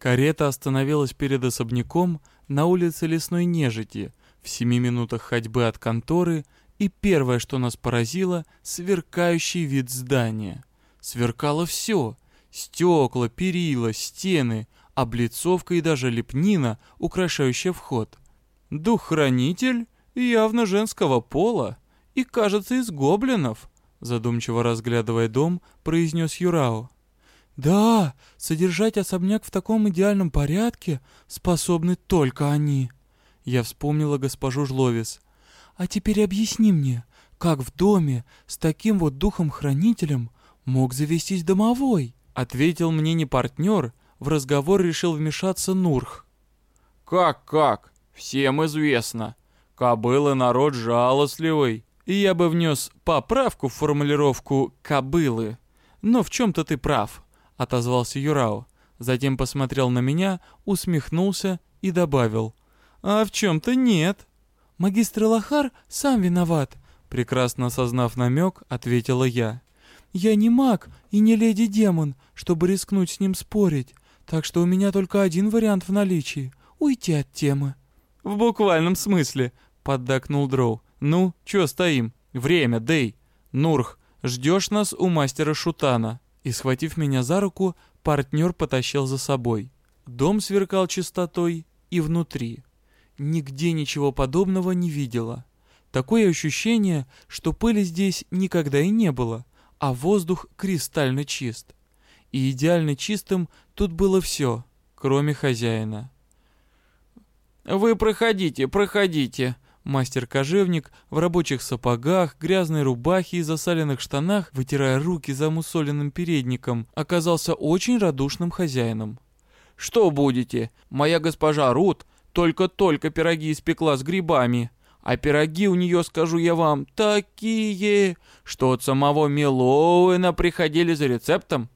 Карета остановилась перед особняком на улице Лесной Нежити, в семи минутах ходьбы от конторы, и первое, что нас поразило, сверкающий вид здания. Сверкало все — стекла, перила, стены, облицовка и даже лепнина, украшающая вход. Дух-хранитель явно женского пола и, кажется, из гоблинов, задумчиво разглядывая дом, произнес Юрао. «Да, содержать особняк в таком идеальном порядке способны только они». Я вспомнила госпожу Жловис. «А теперь объясни мне, как в доме с таким вот духом-хранителем мог завестись домовой?» Ответил мне не партнер, в разговор решил вмешаться Нурх. «Как-как? Всем известно. Кобылы народ жалостливый. И я бы внес поправку в формулировку «кобылы». Но в чем-то ты прав отозвался Юрао. Затем посмотрел на меня, усмехнулся и добавил. «А в чем-то нет». «Магистр Лохар сам виноват», прекрасно осознав намек, ответила я. «Я не маг и не леди-демон, чтобы рискнуть с ним спорить, так что у меня только один вариант в наличии — уйти от темы». «В буквальном смысле», — поддакнул Дроу. «Ну, чё стоим? Время, Дэй. Нурх, ждешь нас у мастера Шутана» и, схватив меня за руку, партнер потащил за собой. Дом сверкал чистотой и внутри. Нигде ничего подобного не видела. Такое ощущение, что пыли здесь никогда и не было, а воздух кристально чист. И идеально чистым тут было все, кроме хозяина. «Вы проходите, проходите», Мастер-кожевник в рабочих сапогах, грязной рубахе и засаленных штанах, вытирая руки замусоленным передником, оказался очень радушным хозяином. «Что будете? Моя госпожа Рут только-только пироги испекла с грибами. А пироги у нее, скажу я вам, такие, что от самого Мелоуэна приходили за рецептом».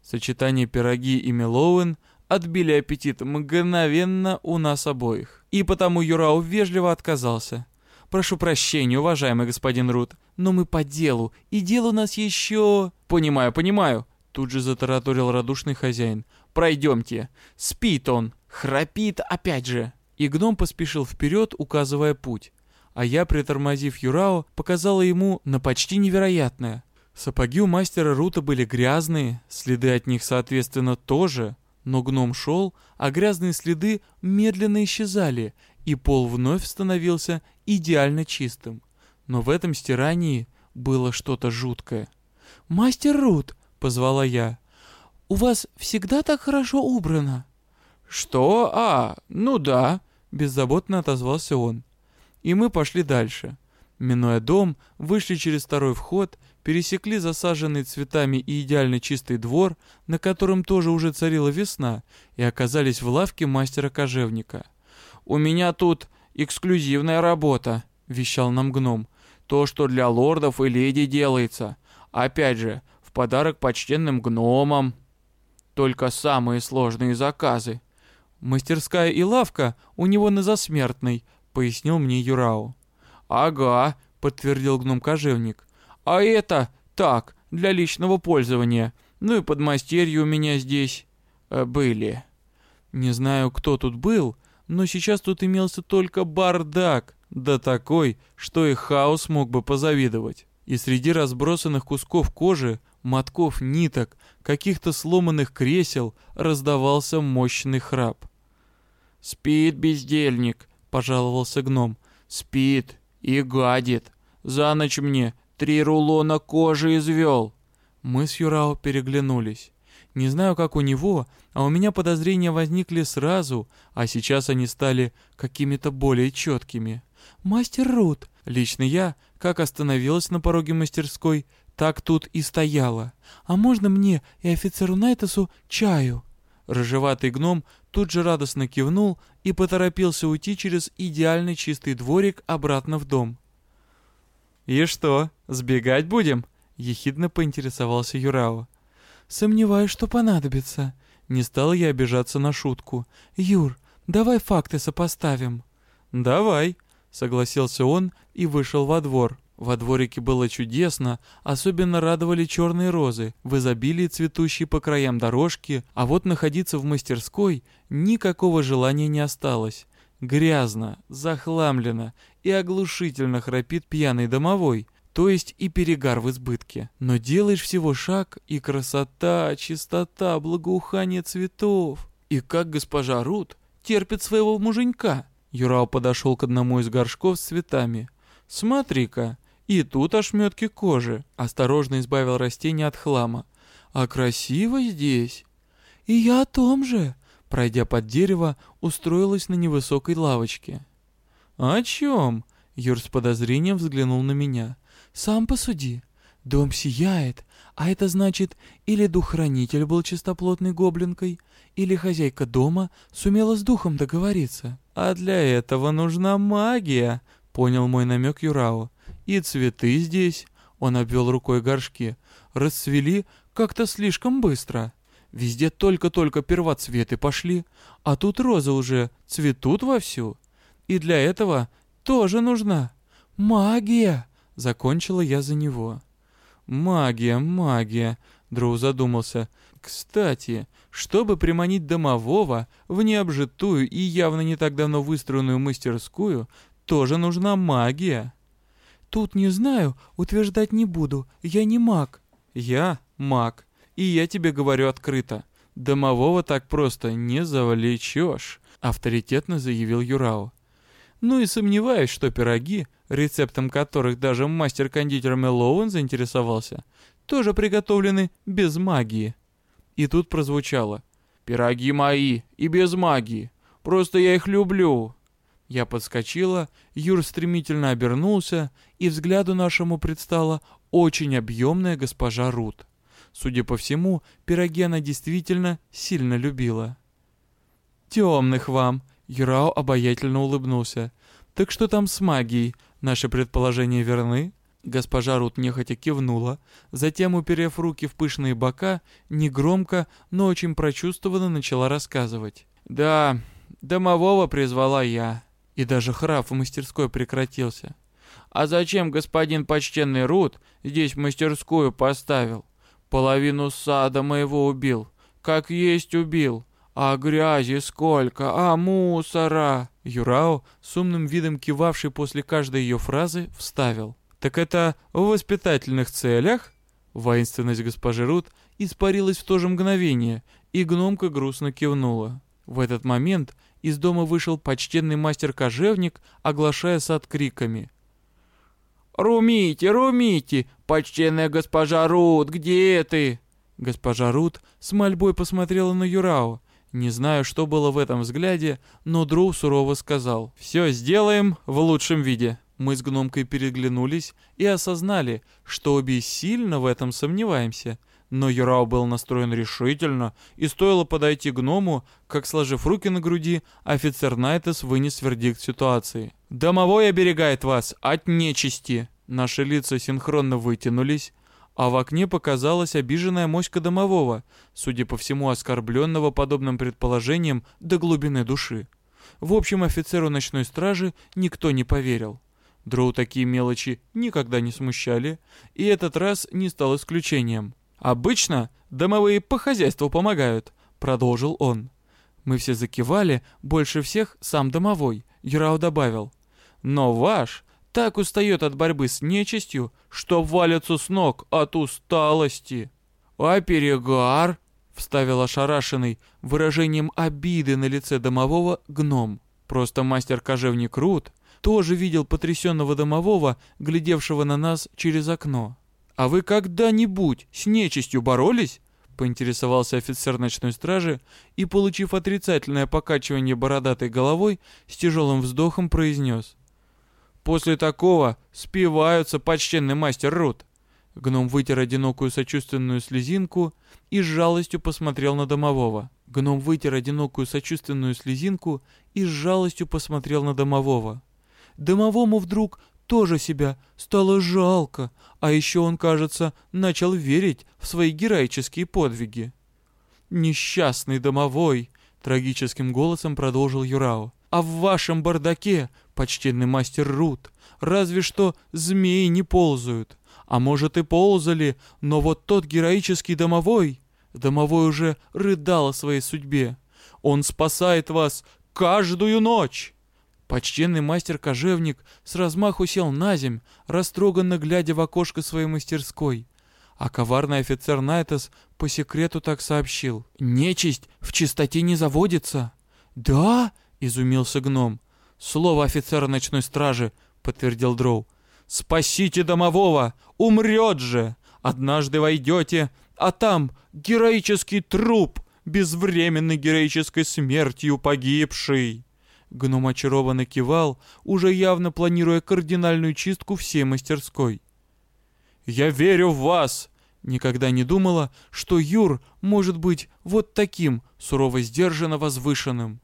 Сочетание пироги и Мелоуэн отбили аппетит мгновенно у нас обоих. И потому Юрау вежливо отказался. «Прошу прощения, уважаемый господин Рут, но мы по делу, и дело у нас еще...» «Понимаю, понимаю», — тут же затараторил радушный хозяин. «Пройдемте. Спит он, храпит опять же». И гном поспешил вперед, указывая путь. А я, притормозив Юрао, показала ему на почти невероятное. Сапоги у мастера Рута были грязные, следы от них, соответственно, тоже — но гном шел, а грязные следы медленно исчезали, и пол вновь становился идеально чистым. Но в этом стирании было что-то жуткое. «Мастер Рут!» — позвала я. «У вас всегда так хорошо убрано?» «Что? А, ну да!» — беззаботно отозвался он. И мы пошли дальше. Минуя дом, вышли через второй вход пересекли засаженный цветами и идеально чистый двор, на котором тоже уже царила весна, и оказались в лавке мастера-кожевника. «У меня тут эксклюзивная работа», — вещал нам гном. «То, что для лордов и леди делается. Опять же, в подарок почтенным гномам. Только самые сложные заказы». «Мастерская и лавка у него на засмертной», — пояснил мне Юрау. «Ага», — подтвердил гном-кожевник. А это так, для личного пользования. Ну и подмастерья у меня здесь э, были. Не знаю, кто тут был, но сейчас тут имелся только бардак, да такой, что и хаос мог бы позавидовать. И среди разбросанных кусков кожи, мотков ниток, каких-то сломанных кресел раздавался мощный храп. «Спит бездельник», — пожаловался гном. «Спит и гадит. За ночь мне Три рулона кожи извел. Мы с Юрао переглянулись. Не знаю, как у него, а у меня подозрения возникли сразу, а сейчас они стали какими-то более четкими. «Мастер Рут!» Лично я, как остановилась на пороге мастерской, так тут и стояла. «А можно мне и офицеру Найтасу чаю?» Рыжеватый гном тут же радостно кивнул и поторопился уйти через идеально чистый дворик обратно в дом. «И что, сбегать будем?» — ехидно поинтересовался Юрао. «Сомневаюсь, что понадобится». Не стал я обижаться на шутку. «Юр, давай факты сопоставим». «Давай», — согласился он и вышел во двор. Во дворике было чудесно, особенно радовали черные розы, в изобилии цветущие по краям дорожки, а вот находиться в мастерской никакого желания не осталось. Грязно, захламлено и оглушительно храпит пьяный домовой, то есть и перегар в избытке. Но делаешь всего шаг, и красота, чистота, благоухание цветов. И как госпожа Рут терпит своего муженька. Юрау подошел к одному из горшков с цветами. «Смотри-ка, и тут ошметки кожи. Осторожно избавил растение от хлама. А красиво здесь. И я о том же. Пройдя под дерево, устроилась на невысокой лавочке. «О чем?» Юр с подозрением взглянул на меня. «Сам посуди. Дом сияет, а это значит, или дух-хранитель был чистоплотной гоблинкой, или хозяйка дома сумела с духом договориться. А для этого нужна магия», — понял мой намек Юрао. И цветы здесь, он обвел рукой горшки, расцвели как-то слишком быстро. Везде только-только первоцветы пошли, а тут розы уже цветут вовсю. И для этого тоже нужна магия, закончила я за него. Магия, магия, Дроу задумался. Кстати, чтобы приманить домового в необжитую и явно не так давно выстроенную мастерскую, тоже нужна магия. «Тут не знаю, утверждать не буду, я не маг». «Я маг, и я тебе говорю открыто. Домового так просто не завлечешь», — авторитетно заявил Юрао. «Ну и сомневаюсь, что пироги, рецептом которых даже мастер-кондитер Мелоуэн заинтересовался, тоже приготовлены без магии». И тут прозвучало. «Пироги мои и без магии. Просто я их люблю». Я подскочила, Юр стремительно обернулся, и взгляду нашему предстала очень объемная госпожа Рут. Судя по всему, пироги она действительно сильно любила. «Темных вам!» — Юрао обаятельно улыбнулся. «Так что там с магией? Наши предположения верны?» Госпожа Рут нехотя кивнула, затем, уперев руки в пышные бока, негромко, но очень прочувствованно начала рассказывать. «Да, домового призвала я, и даже храп в мастерской прекратился. А зачем господин почтенный Рут здесь мастерскую поставил? Половину сада моего убил. Как есть убил. А грязи сколько, а мусора!» Юрао, с умным видом кивавший после каждой ее фразы, вставил. «Так это в воспитательных целях?» Воинственность госпожи Рут испарилась в то же мгновение, и гномка грустно кивнула. В этот момент из дома вышел почтенный мастер-кожевник, оглашая сад криками. «Румите, Румите! Почтенная госпожа Рут, где ты?» Госпожа Рут с мольбой посмотрела на Юрао. Не знаю, что было в этом взгляде, но Дроу сурово сказал. «Все сделаем в лучшем виде». Мы с гномкой переглянулись и осознали, что обе сильно в этом сомневаемся. Но Юрау был настроен решительно, и стоило подойти гному, как, сложив руки на груди, офицер Найтес вынес вердикт ситуации. «Домовой оберегает вас от нечисти!» Наши лица синхронно вытянулись, а в окне показалась обиженная моська домового, судя по всему оскорбленного подобным предположением до глубины души. В общем, офицеру ночной стражи никто не поверил. Дроу такие мелочи никогда не смущали, и этот раз не стал исключением. «Обычно домовые по хозяйству помогают», — продолжил он. Мы все закивали, больше всех сам домовой, Юрау добавил. «Но ваш так устает от борьбы с нечистью, что валится с ног от усталости». «А перегар?» — вставил ошарашенный выражением обиды на лице домового гном. Просто мастер-кожевник Рут тоже видел потрясенного домового, глядевшего на нас через окно. «А вы когда-нибудь с нечистью боролись?» — поинтересовался офицер ночной стражи и, получив отрицательное покачивание бородатой головой, с тяжелым вздохом произнес. «После такого спиваются почтенный мастер Рут». Гном вытер одинокую сочувственную слезинку и с жалостью посмотрел на домового. Гном вытер одинокую сочувственную слезинку и с жалостью посмотрел на домового. Домовому вдруг тоже себя стало жалко, а еще он, кажется, начал верить в свои героические подвиги. «Несчастный домовой!» — трагическим голосом продолжил Юрао. «А в вашем бардаке, почтенный мастер Рут, разве что змеи не ползают. А может и ползали, но вот тот героический домовой... Домовой уже рыдал о своей судьбе. Он спасает вас каждую ночь. Почтенный мастер-кожевник с размаху сел на земь, растроганно глядя в окошко своей мастерской. А коварный офицер Найтес по секрету так сообщил. «Нечисть в чистоте не заводится». «Да?» — изумился гном. «Слово офицера ночной стражи», — подтвердил Дроу. «Спасите домового! Умрет же! Однажды войдете, а там героический труп, безвременной героической смертью погибший!» Гном очарованно кивал, уже явно планируя кардинальную чистку всей мастерской. «Я верю в вас!» Никогда не думала, что Юр может быть вот таким, сурово сдержанно возвышенным.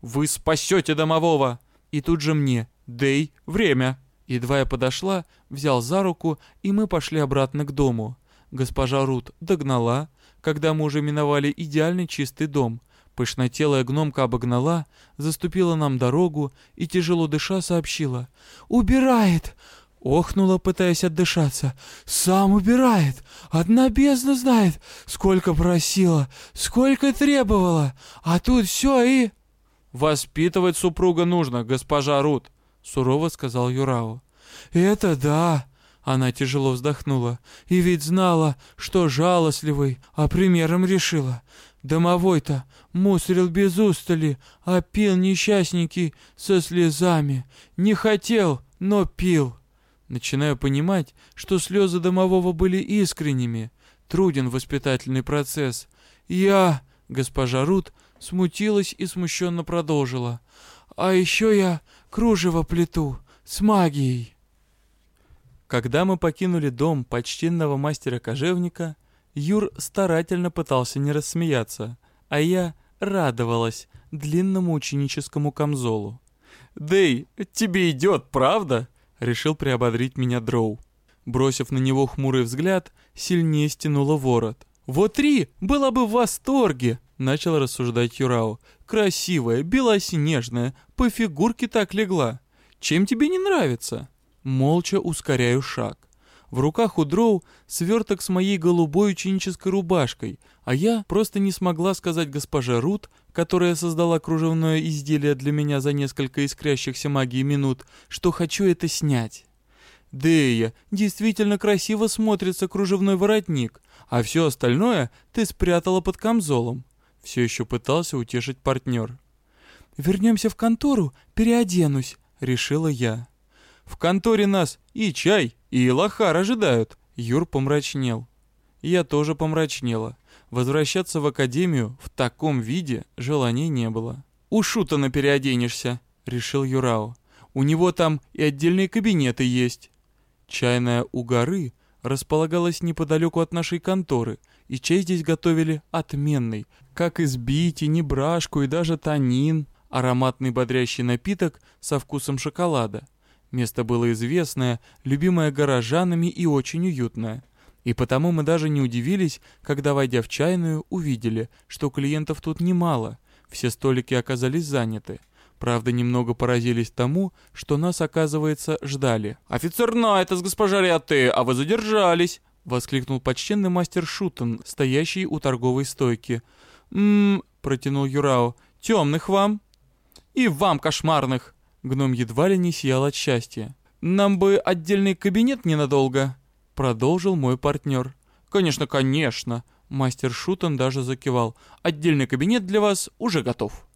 «Вы спасете домового!» И тут же мне «Дэй, время!» Едва я подошла, взял за руку, и мы пошли обратно к дому. Госпожа Рут догнала, когда мы уже миновали идеальный чистый дом. Пышнотелая гномка обогнала, заступила нам дорогу и, тяжело дыша, сообщила «Убирает! Охнула, пытаясь отдышаться. «Сам убирает! Одна бездна знает, сколько просила, сколько требовала, а тут все и...» «Воспитывать супруга нужно, госпожа Рут», — сурово сказал Юрао. «Это да!» — она тяжело вздохнула. «И ведь знала, что жалостливый, а примером решила. Домовой-то мусорил без устали, а пил несчастники со слезами. Не хотел, но пил». Начинаю понимать, что слезы домового были искренними. Труден воспитательный процесс. Я, госпожа Рут, смутилась и смущенно продолжила. А еще я кружево плету с магией. Когда мы покинули дом почтенного мастера-кожевника, Юр старательно пытался не рассмеяться, а я радовалась длинному ученическому камзолу. «Дэй, тебе идет, правда?» решил приободрить меня Дроу. Бросив на него хмурый взгляд, сильнее стянула ворот. «Вот три была бы в восторге!» — начал рассуждать Юрао. «Красивая, белоснежная, по фигурке так легла. Чем тебе не нравится?» Молча ускоряю шаг. В руках у Дроу сверток с моей голубой ученической рубашкой, а я просто не смогла сказать госпоже Рут, которая создала кружевное изделие для меня за несколько искрящихся магии минут, что хочу это снять. Дея, действительно красиво смотрится кружевной воротник, а все остальное ты спрятала под камзолом. Все еще пытался утешить партнер. «Вернемся в контору, переоденусь», — решила я. «В конторе нас и чай, и лохар ожидают», — Юр помрачнел. Я тоже помрачнела. Возвращаться в академию в таком виде желания не было. «У Шутана переоденешься», — решил Юрао. «У него там и отдельные кабинеты есть». Чайная у горы располагалась неподалеку от нашей конторы, и чай здесь готовили отменный, как из бити, небрашку и даже танин, ароматный бодрящий напиток со вкусом шоколада. Место было известное, любимое горожанами и очень уютное. И потому мы даже не удивились, когда, войдя в чайную, увидели, что клиентов тут немало, все столики оказались заняты. Правда, немного поразились тому, что нас, оказывается, ждали. «Офицер Найтас, госпожа Риаты, а вы задержались!» — воскликнул почтенный мастер Шутен, стоящий у торговой стойки. «М-м-м», протянул Юрао, — «темных вам?» «И вам кошмарных!» Гном едва ли не сиял от счастья. «Нам бы отдельный кабинет ненадолго», — продолжил мой партнер. «Конечно, конечно!» Мастер Шутен даже закивал. «Отдельный кабинет для вас уже готов».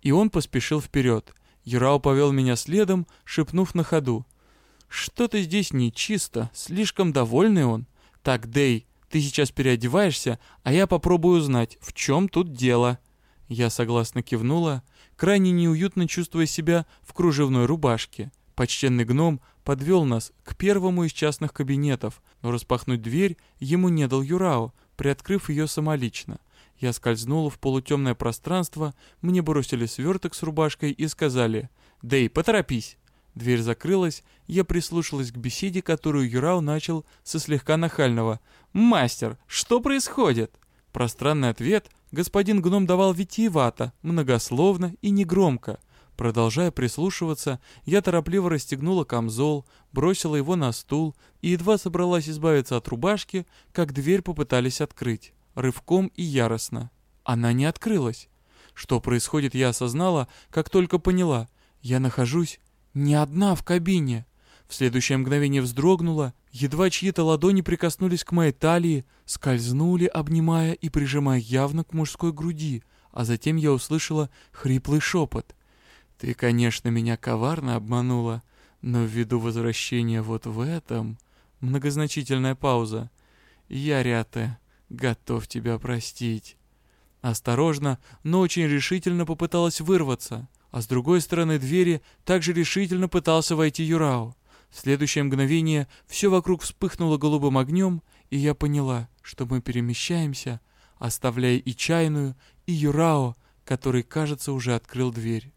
И он поспешил вперед. Юрау повел меня следом, шепнув на ходу. «Что-то здесь нечисто, слишком довольный он. Так, Дэй, ты сейчас переодеваешься, а я попробую узнать, в чем тут дело». Я согласно кивнула, крайне неуютно чувствуя себя в кружевной рубашке. Почтенный гном подвел нас к первому из частных кабинетов, но распахнуть дверь ему не дал Юрао, приоткрыв ее самолично. Я скользнула в полутемное пространство, мне бросили сверток с рубашкой и сказали «Дэй, поторопись!». Дверь закрылась, я прислушалась к беседе, которую Юрау начал со слегка нахального «Мастер, что происходит?» Пространный ответ господин гном давал витиевато, многословно и негромко. Продолжая прислушиваться, я торопливо расстегнула камзол, бросила его на стул и едва собралась избавиться от рубашки, как дверь попытались открыть, рывком и яростно. Она не открылась. Что происходит, я осознала, как только поняла. Я нахожусь не одна в кабине. В следующее мгновение вздрогнула, едва чьи-то ладони прикоснулись к моей талии, скользнули, обнимая и прижимая явно к мужской груди, а затем я услышала хриплый шепот. «Ты, конечно, меня коварно обманула, но ввиду возвращения вот в этом...» Многозначительная пауза. «Я, Рята, готов тебя простить». Осторожно, но очень решительно попыталась вырваться, а с другой стороны двери также решительно пытался войти Юрао. В следующее мгновение все вокруг вспыхнуло голубым огнем, и я поняла, что мы перемещаемся, оставляя и чайную, и Юрао, который, кажется, уже открыл дверь.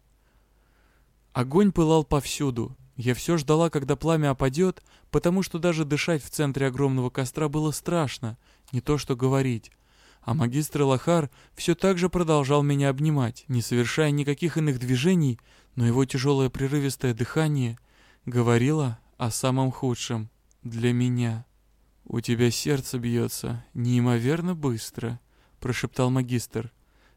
Огонь пылал повсюду. Я все ждала, когда пламя опадет, потому что даже дышать в центре огромного костра было страшно, не то что говорить. А магистр Лохар все так же продолжал меня обнимать, не совершая никаких иных движений, но его тяжелое прерывистое дыхание говорило о самом худшем для меня. «У тебя сердце бьется неимоверно быстро», — прошептал магистр.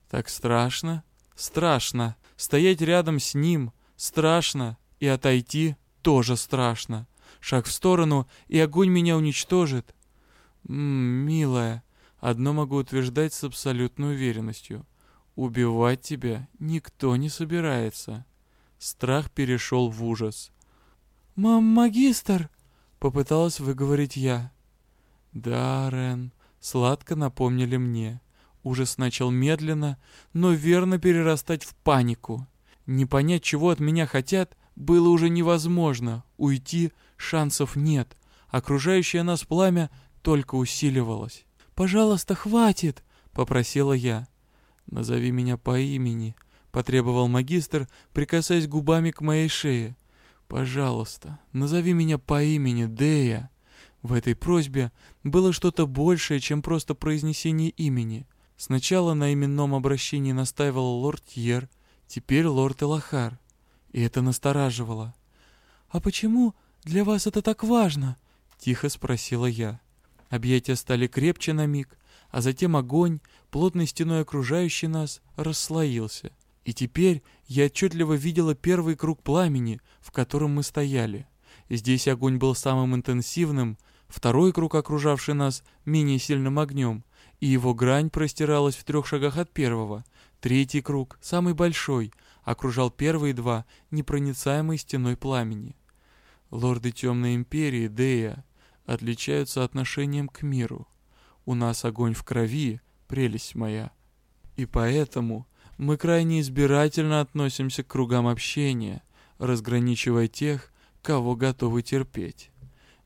«Так страшно? Страшно. Стоять рядом с ним страшно, и отойти тоже страшно. Шаг в сторону, и огонь меня уничтожит. Ммм, милая, Одно могу утверждать с абсолютной уверенностью. Убивать тебя никто не собирается. Страх перешел в ужас. «Мам, магистр!» — попыталась выговорить я. «Да, Рен», — сладко напомнили мне. Ужас начал медленно, но верно перерастать в панику. Не понять, чего от меня хотят, было уже невозможно. Уйти шансов нет. Окружающее нас пламя только усиливалось. «Пожалуйста, хватит!» — попросила я. «Назови меня по имени», — потребовал магистр, прикасаясь губами к моей шее. «Пожалуйста, назови меня по имени Дея». В этой просьбе было что-то большее, чем просто произнесение имени. Сначала на именном обращении настаивал лорд Тьер, теперь лорд Элахар. И это настораживало. «А почему для вас это так важно?» — тихо спросила я. Объятия стали крепче на миг, а затем огонь, плотной стеной окружающий нас, расслоился. И теперь я отчетливо видела первый круг пламени, в котором мы стояли. Здесь огонь был самым интенсивным, второй круг, окружавший нас, менее сильным огнем, и его грань простиралась в трех шагах от первого. Третий круг, самый большой, окружал первые два непроницаемой стеной пламени. Лорды Темной Империи, Дея, отличаются отношением к миру. У нас огонь в крови, прелесть моя. И поэтому мы крайне избирательно относимся к кругам общения, разграничивая тех, кого готовы терпеть.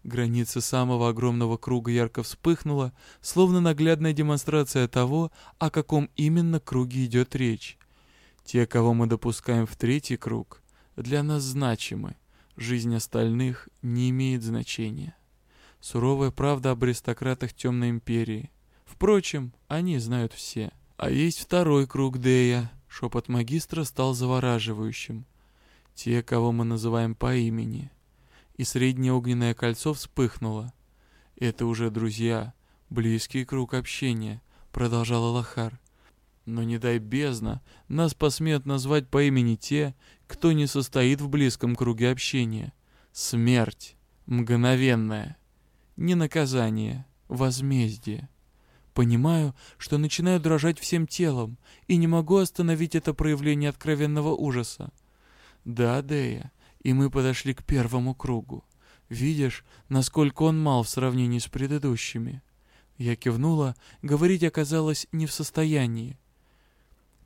Граница самого огромного круга ярко вспыхнула, словно наглядная демонстрация того, о каком именно круге идет речь. Те, кого мы допускаем в третий круг, для нас значимы. Жизнь остальных не имеет значения. Суровая правда об аристократах Темной Империи. Впрочем, они знают все. А есть второй круг Дея. Шепот магистра стал завораживающим. Те, кого мы называем по имени. И среднее огненное кольцо вспыхнуло. Это уже друзья, близкий круг общения, продолжал Лохар. Но не дай бездна, нас посмеют назвать по имени те, кто не состоит в близком круге общения. Смерть. Мгновенная не наказание, возмездие. Понимаю, что начинаю дрожать всем телом и не могу остановить это проявление откровенного ужаса. Да, Дея, и мы подошли к первому кругу. Видишь, насколько он мал в сравнении с предыдущими. Я кивнула, говорить оказалось не в состоянии.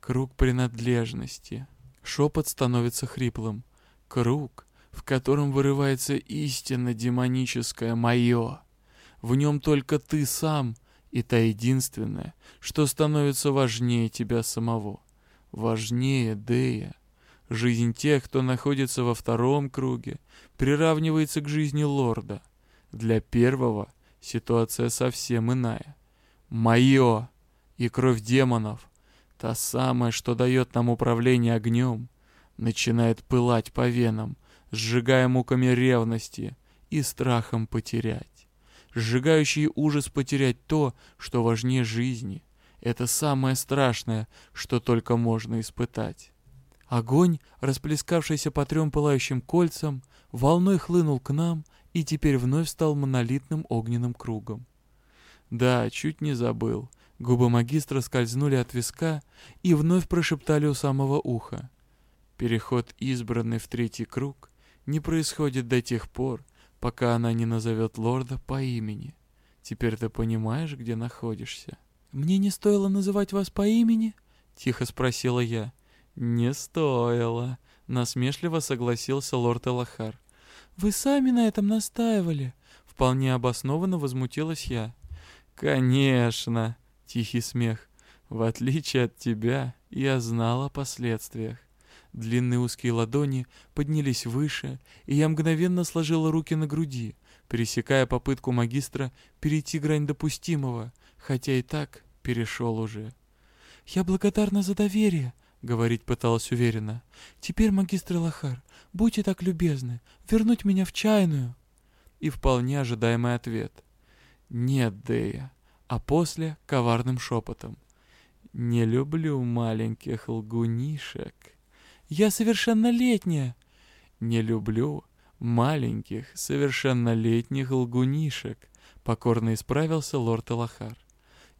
Круг принадлежности. Шепот становится хриплым. Круг, в котором вырывается истинно демоническое «моё». В нем только ты сам и та единственная, что становится важнее тебя самого. Важнее Дея. Жизнь тех, кто находится во втором круге, приравнивается к жизни лорда. Для первого ситуация совсем иная. Мое и кровь демонов, та самая, что дает нам управление огнем, начинает пылать по венам, сжигая муками ревности и страхом потерять. Сжигающий ужас потерять то, что важнее жизни. Это самое страшное, что только можно испытать. Огонь, расплескавшийся по трем пылающим кольцам, волной хлынул к нам и теперь вновь стал монолитным огненным кругом. Да, чуть не забыл. Губы магистра скользнули от виска и вновь прошептали у самого уха. Переход избранный в третий круг не происходит до тех пор, пока она не назовет лорда по имени. Теперь ты понимаешь, где находишься? «Мне не стоило называть вас по имени?» — тихо спросила я. «Не стоило», — насмешливо согласился лорд Элахар. «Вы сами на этом настаивали», — вполне обоснованно возмутилась я. «Конечно», — тихий смех. «В отличие от тебя, я знал о последствиях. Длинные узкие ладони поднялись выше, и я мгновенно сложила руки на груди, пересекая попытку магистра перейти грань допустимого, хотя и так перешел уже. «Я благодарна за доверие», — говорить пыталась уверенно. «Теперь, магистр Лохар, будьте так любезны, вернуть меня в чайную». И вполне ожидаемый ответ. «Нет, Дея», а после коварным шепотом. «Не люблю маленьких лгунишек». Я совершеннолетняя!» «Не люблю маленьких, совершеннолетних лгунишек», — покорно исправился лорд Элахар.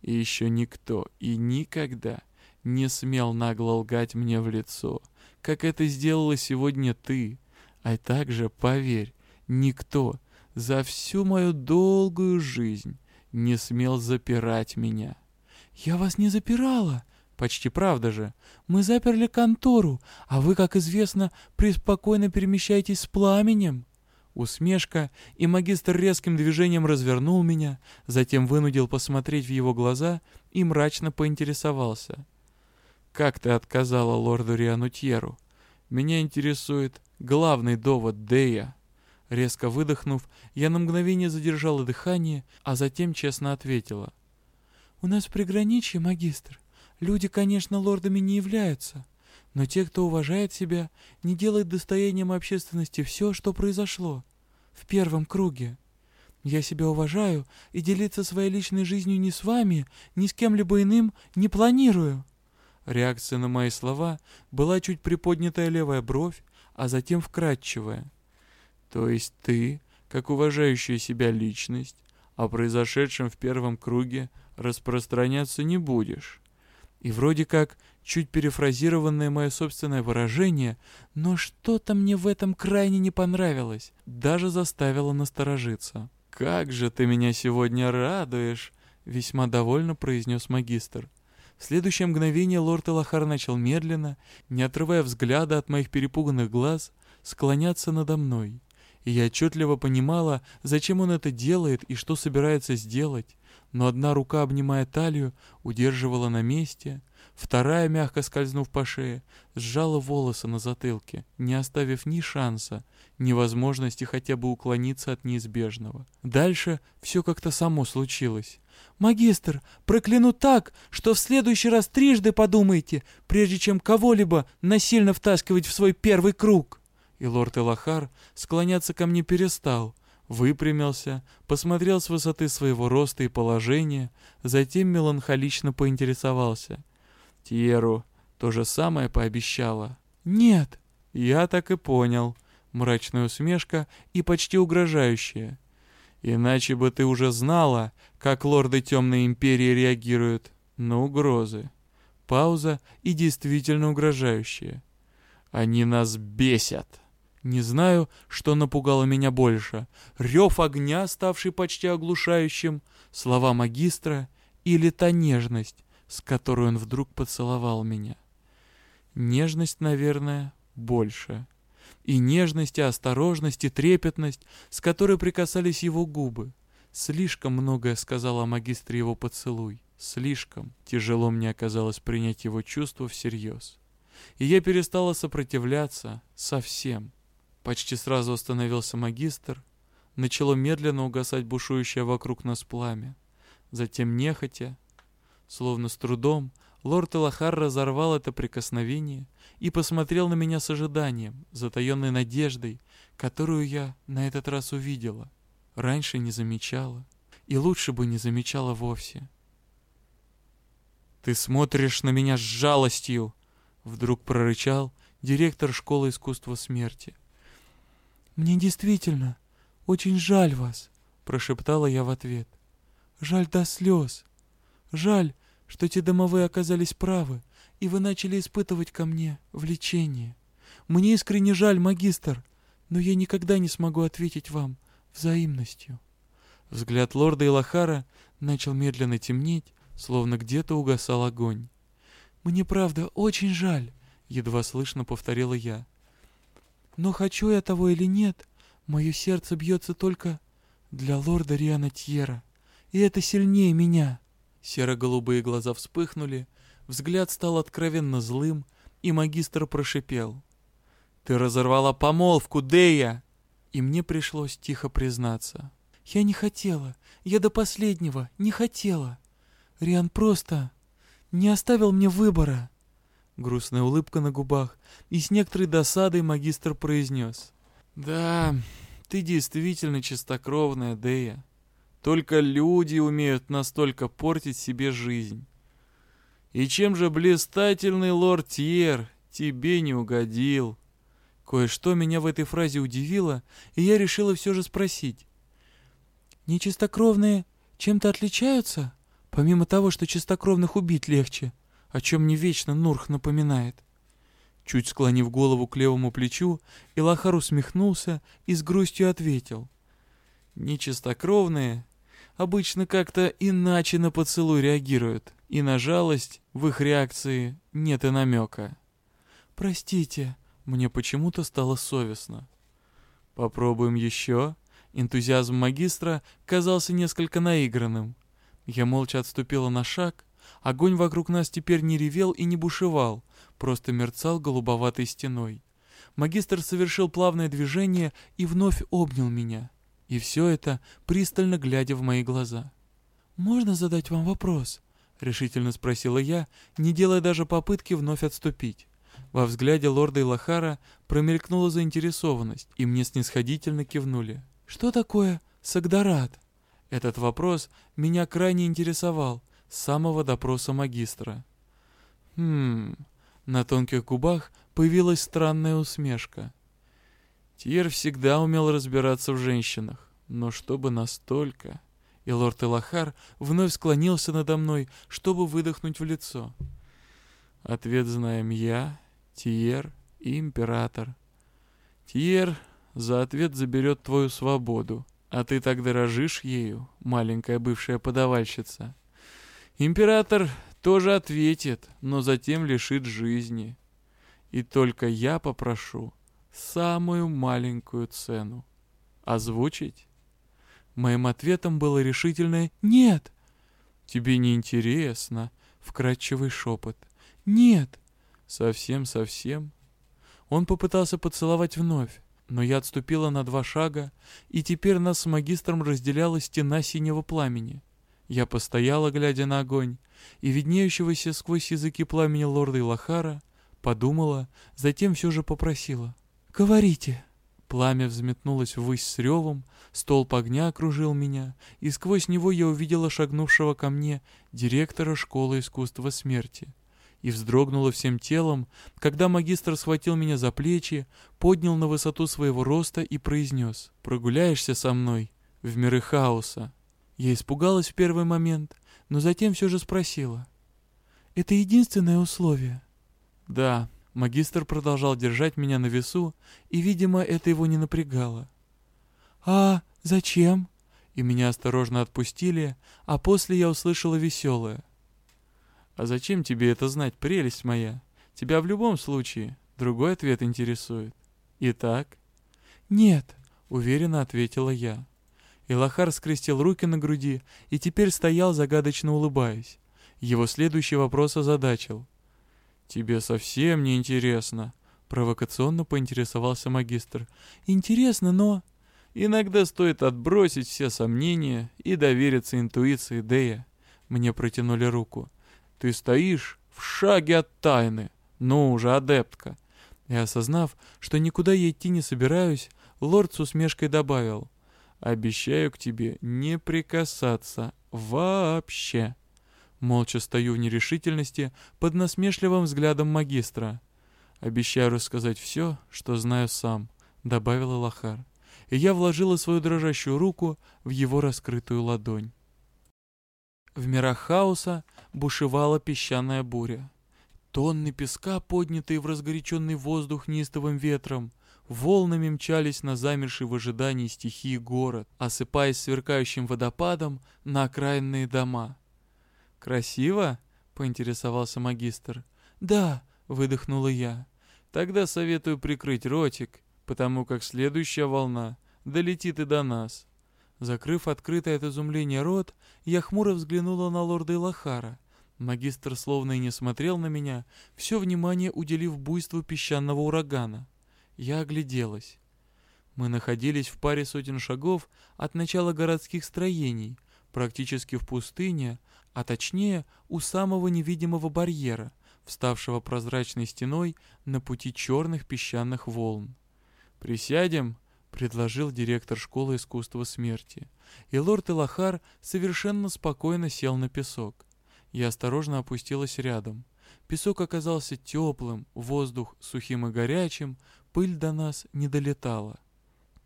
«И еще никто и никогда не смел нагло лгать мне в лицо, как это сделала сегодня ты. А также, поверь, никто за всю мою долгую жизнь не смел запирать меня». «Я вас не запирала!» Почти правда же. Мы заперли контору, а вы, как известно, преспокойно перемещаетесь с пламенем. Усмешка, и магистр резким движением развернул меня, затем вынудил посмотреть в его глаза и мрачно поинтересовался. «Как ты отказала лорду Рианутьеру? Меня интересует главный довод Дея». Резко выдохнув, я на мгновение задержала дыхание, а затем честно ответила. «У нас приграничье, магистр. Люди, конечно, лордами не являются, но те, кто уважает себя, не делают достоянием общественности все, что произошло. В первом круге. Я себя уважаю и делиться своей личной жизнью ни с вами, ни с кем-либо иным не планирую». Реакция на мои слова была чуть приподнятая левая бровь, а затем вкрадчивая. «То есть ты, как уважающая себя личность, о произошедшем в первом круге распространяться не будешь?» И вроде как чуть перефразированное мое собственное выражение, но что-то мне в этом крайне не понравилось, даже заставило насторожиться. «Как же ты меня сегодня радуешь!» — весьма довольно произнес магистр. В следующее мгновение лорд Элахар начал медленно, не отрывая взгляда от моих перепуганных глаз, склоняться надо мной. И я отчетливо понимала, зачем он это делает и что собирается сделать но одна рука, обнимая талию, удерживала на месте, вторая, мягко скользнув по шее, сжала волосы на затылке, не оставив ни шанса, ни возможности хотя бы уклониться от неизбежного. Дальше все как-то само случилось. «Магистр, прокляну так, что в следующий раз трижды подумайте, прежде чем кого-либо насильно втаскивать в свой первый круг!» И лорд Элахар склоняться ко мне перестал, выпрямился, посмотрел с высоты своего роста и положения, затем меланхолично поинтересовался. Тьеру то же самое пообещала. «Нет!» «Я так и понял». Мрачная усмешка и почти угрожающая. «Иначе бы ты уже знала, как лорды Темной Империи реагируют на угрозы». Пауза и действительно угрожающая. «Они нас бесят!» Не знаю, что напугало меня больше. Рев огня, ставший почти оглушающим, слова магистра или та нежность, с которой он вдруг поцеловал меня. Нежность, наверное, больше. И нежность, и осторожность, и трепетность, с которой прикасались его губы. Слишком многое сказала о магистре его поцелуй. Слишком тяжело мне оказалось принять его чувства всерьез. И я перестала сопротивляться совсем. Почти сразу остановился магистр. Начало медленно угасать бушующее вокруг нас пламя. Затем нехотя, словно с трудом, Лорд Элахар разорвал это прикосновение и посмотрел на меня с ожиданием, затаенной надеждой, которую я на этот раз увидела. Раньше не замечала, и лучше бы не замечала вовсе. «Ты смотришь на меня с жалостью!» — вдруг прорычал директор школы искусства смерти. «Мне действительно очень жаль вас», — прошептала я в ответ. «Жаль до слез. Жаль, что те домовые оказались правы, и вы начали испытывать ко мне влечение. Мне искренне жаль, магистр, но я никогда не смогу ответить вам взаимностью». Взгляд лорда Илахара начал медленно темнеть, словно где-то угасал огонь. «Мне правда очень жаль», — едва слышно повторила я. «Но хочу я того или нет, мое сердце бьется только для лорда Риана Тьера, и это сильнее меня». Серо-голубые глаза вспыхнули, взгляд стал откровенно злым, и магистр прошипел. «Ты разорвала помолвку, Дея!» И мне пришлось тихо признаться. «Я не хотела, я до последнего не хотела. Риан просто не оставил мне выбора». Грустная улыбка на губах, и с некоторой досадой магистр произнес. «Да, ты действительно чистокровная, Дея. Только люди умеют настолько портить себе жизнь. И чем же блистательный лорд Тьер тебе не угодил?» Кое-что меня в этой фразе удивило, и я решила все же спросить. «Нечистокровные чем-то отличаются?» Помимо того, что чистокровных убить легче, о чем мне вечно Нурх напоминает. Чуть склонив голову к левому плечу, Илахар усмехнулся и с грустью ответил. Нечистокровные обычно как-то иначе на поцелуй реагируют, и на жалость в их реакции нет и намека. «Простите», мне почему-то стало совестно. «Попробуем еще?» Энтузиазм магистра казался несколько наигранным. Я молча отступила на шаг. Огонь вокруг нас теперь не ревел и не бушевал, просто мерцал голубоватой стеной. Магистр совершил плавное движение и вновь обнял меня. И все это, пристально глядя в мои глаза. «Можно задать вам вопрос?» — решительно спросила я, не делая даже попытки вновь отступить. Во взгляде лорда Илахара промелькнула заинтересованность, и мне снисходительно кивнули. «Что такое Сагдарат?» Этот вопрос меня крайне интересовал самого допроса магистра. Хм, на тонких губах появилась странная усмешка. Тьер всегда умел разбираться в женщинах, но чтобы настолько... И лорд Элахар вновь склонился надо мной, чтобы выдохнуть в лицо. Ответ знаем я, Тьер и император. Тьер за ответ заберет твою свободу, а ты так дорожишь ею, маленькая бывшая подавальщица. Император тоже ответит, но затем лишит жизни. И только я попрошу самую маленькую цену. Озвучить? Моим ответом было решительное «нет». Тебе не интересно, вкрадчивый шепот. «Нет». Совсем-совсем. Он попытался поцеловать вновь, но я отступила на два шага, и теперь нас с магистром разделяла стена синего пламени. Я постояла, глядя на огонь, и виднеющегося сквозь языки пламени лорда Илахара, подумала, затем все же попросила. «Говорите!» Пламя взметнулось ввысь с ревом, столб огня окружил меня, и сквозь него я увидела шагнувшего ко мне директора школы искусства смерти и вздрогнула всем телом, когда магистр схватил меня за плечи, поднял на высоту своего роста и произнес «Прогуляешься со мной в миры хаоса». Я испугалась в первый момент, но затем все же спросила. «Это единственное условие?» «Да». Магистр продолжал держать меня на весу, и, видимо, это его не напрягало. «А зачем?» И меня осторожно отпустили, а после я услышала веселое. «А зачем тебе это знать, прелесть моя? Тебя в любом случае другой ответ интересует. Итак?» «Нет», — уверенно ответила я. Илахар скрестил руки на груди и теперь стоял, загадочно улыбаясь. Его следующий вопрос озадачил. «Тебе совсем не интересно?» — провокационно поинтересовался магистр. «Интересно, но...» «Иногда стоит отбросить все сомнения и довериться интуиции Дея». Мне протянули руку. Ты стоишь в шаге от тайны. Ну уже, адептка. И осознав, что никуда я идти не собираюсь, лорд с усмешкой добавил. «Обещаю к тебе не прикасаться вообще». Молча стою в нерешительности под насмешливым взглядом магистра. «Обещаю рассказать все, что знаю сам», — добавила Лохар. И я вложила свою дрожащую руку в его раскрытую ладонь. В мирах хаоса бушевала песчаная буря. Тонны песка, поднятые в разгоряченный воздух неистовым ветром, волнами мчались на замерший в ожидании стихии город, осыпаясь сверкающим водопадом на окраинные дома. «Красиво?» — поинтересовался магистр. «Да», — выдохнула я. «Тогда советую прикрыть ротик, потому как следующая волна долетит и до нас». Закрыв открытый от изумления рот, я хмуро взглянула на лорда Илахара. Магистр словно и не смотрел на меня, все внимание уделив буйству песчаного урагана. Я огляделась. Мы находились в паре сотен шагов от начала городских строений, практически в пустыне, а точнее у самого невидимого барьера, вставшего прозрачной стеной на пути черных песчаных волн. «Присядем?» — предложил директор школы искусства смерти. И лорд Элахар совершенно спокойно сел на песок. Я осторожно опустилась рядом. Песок оказался теплым, воздух сухим и горячим, пыль до нас не долетала.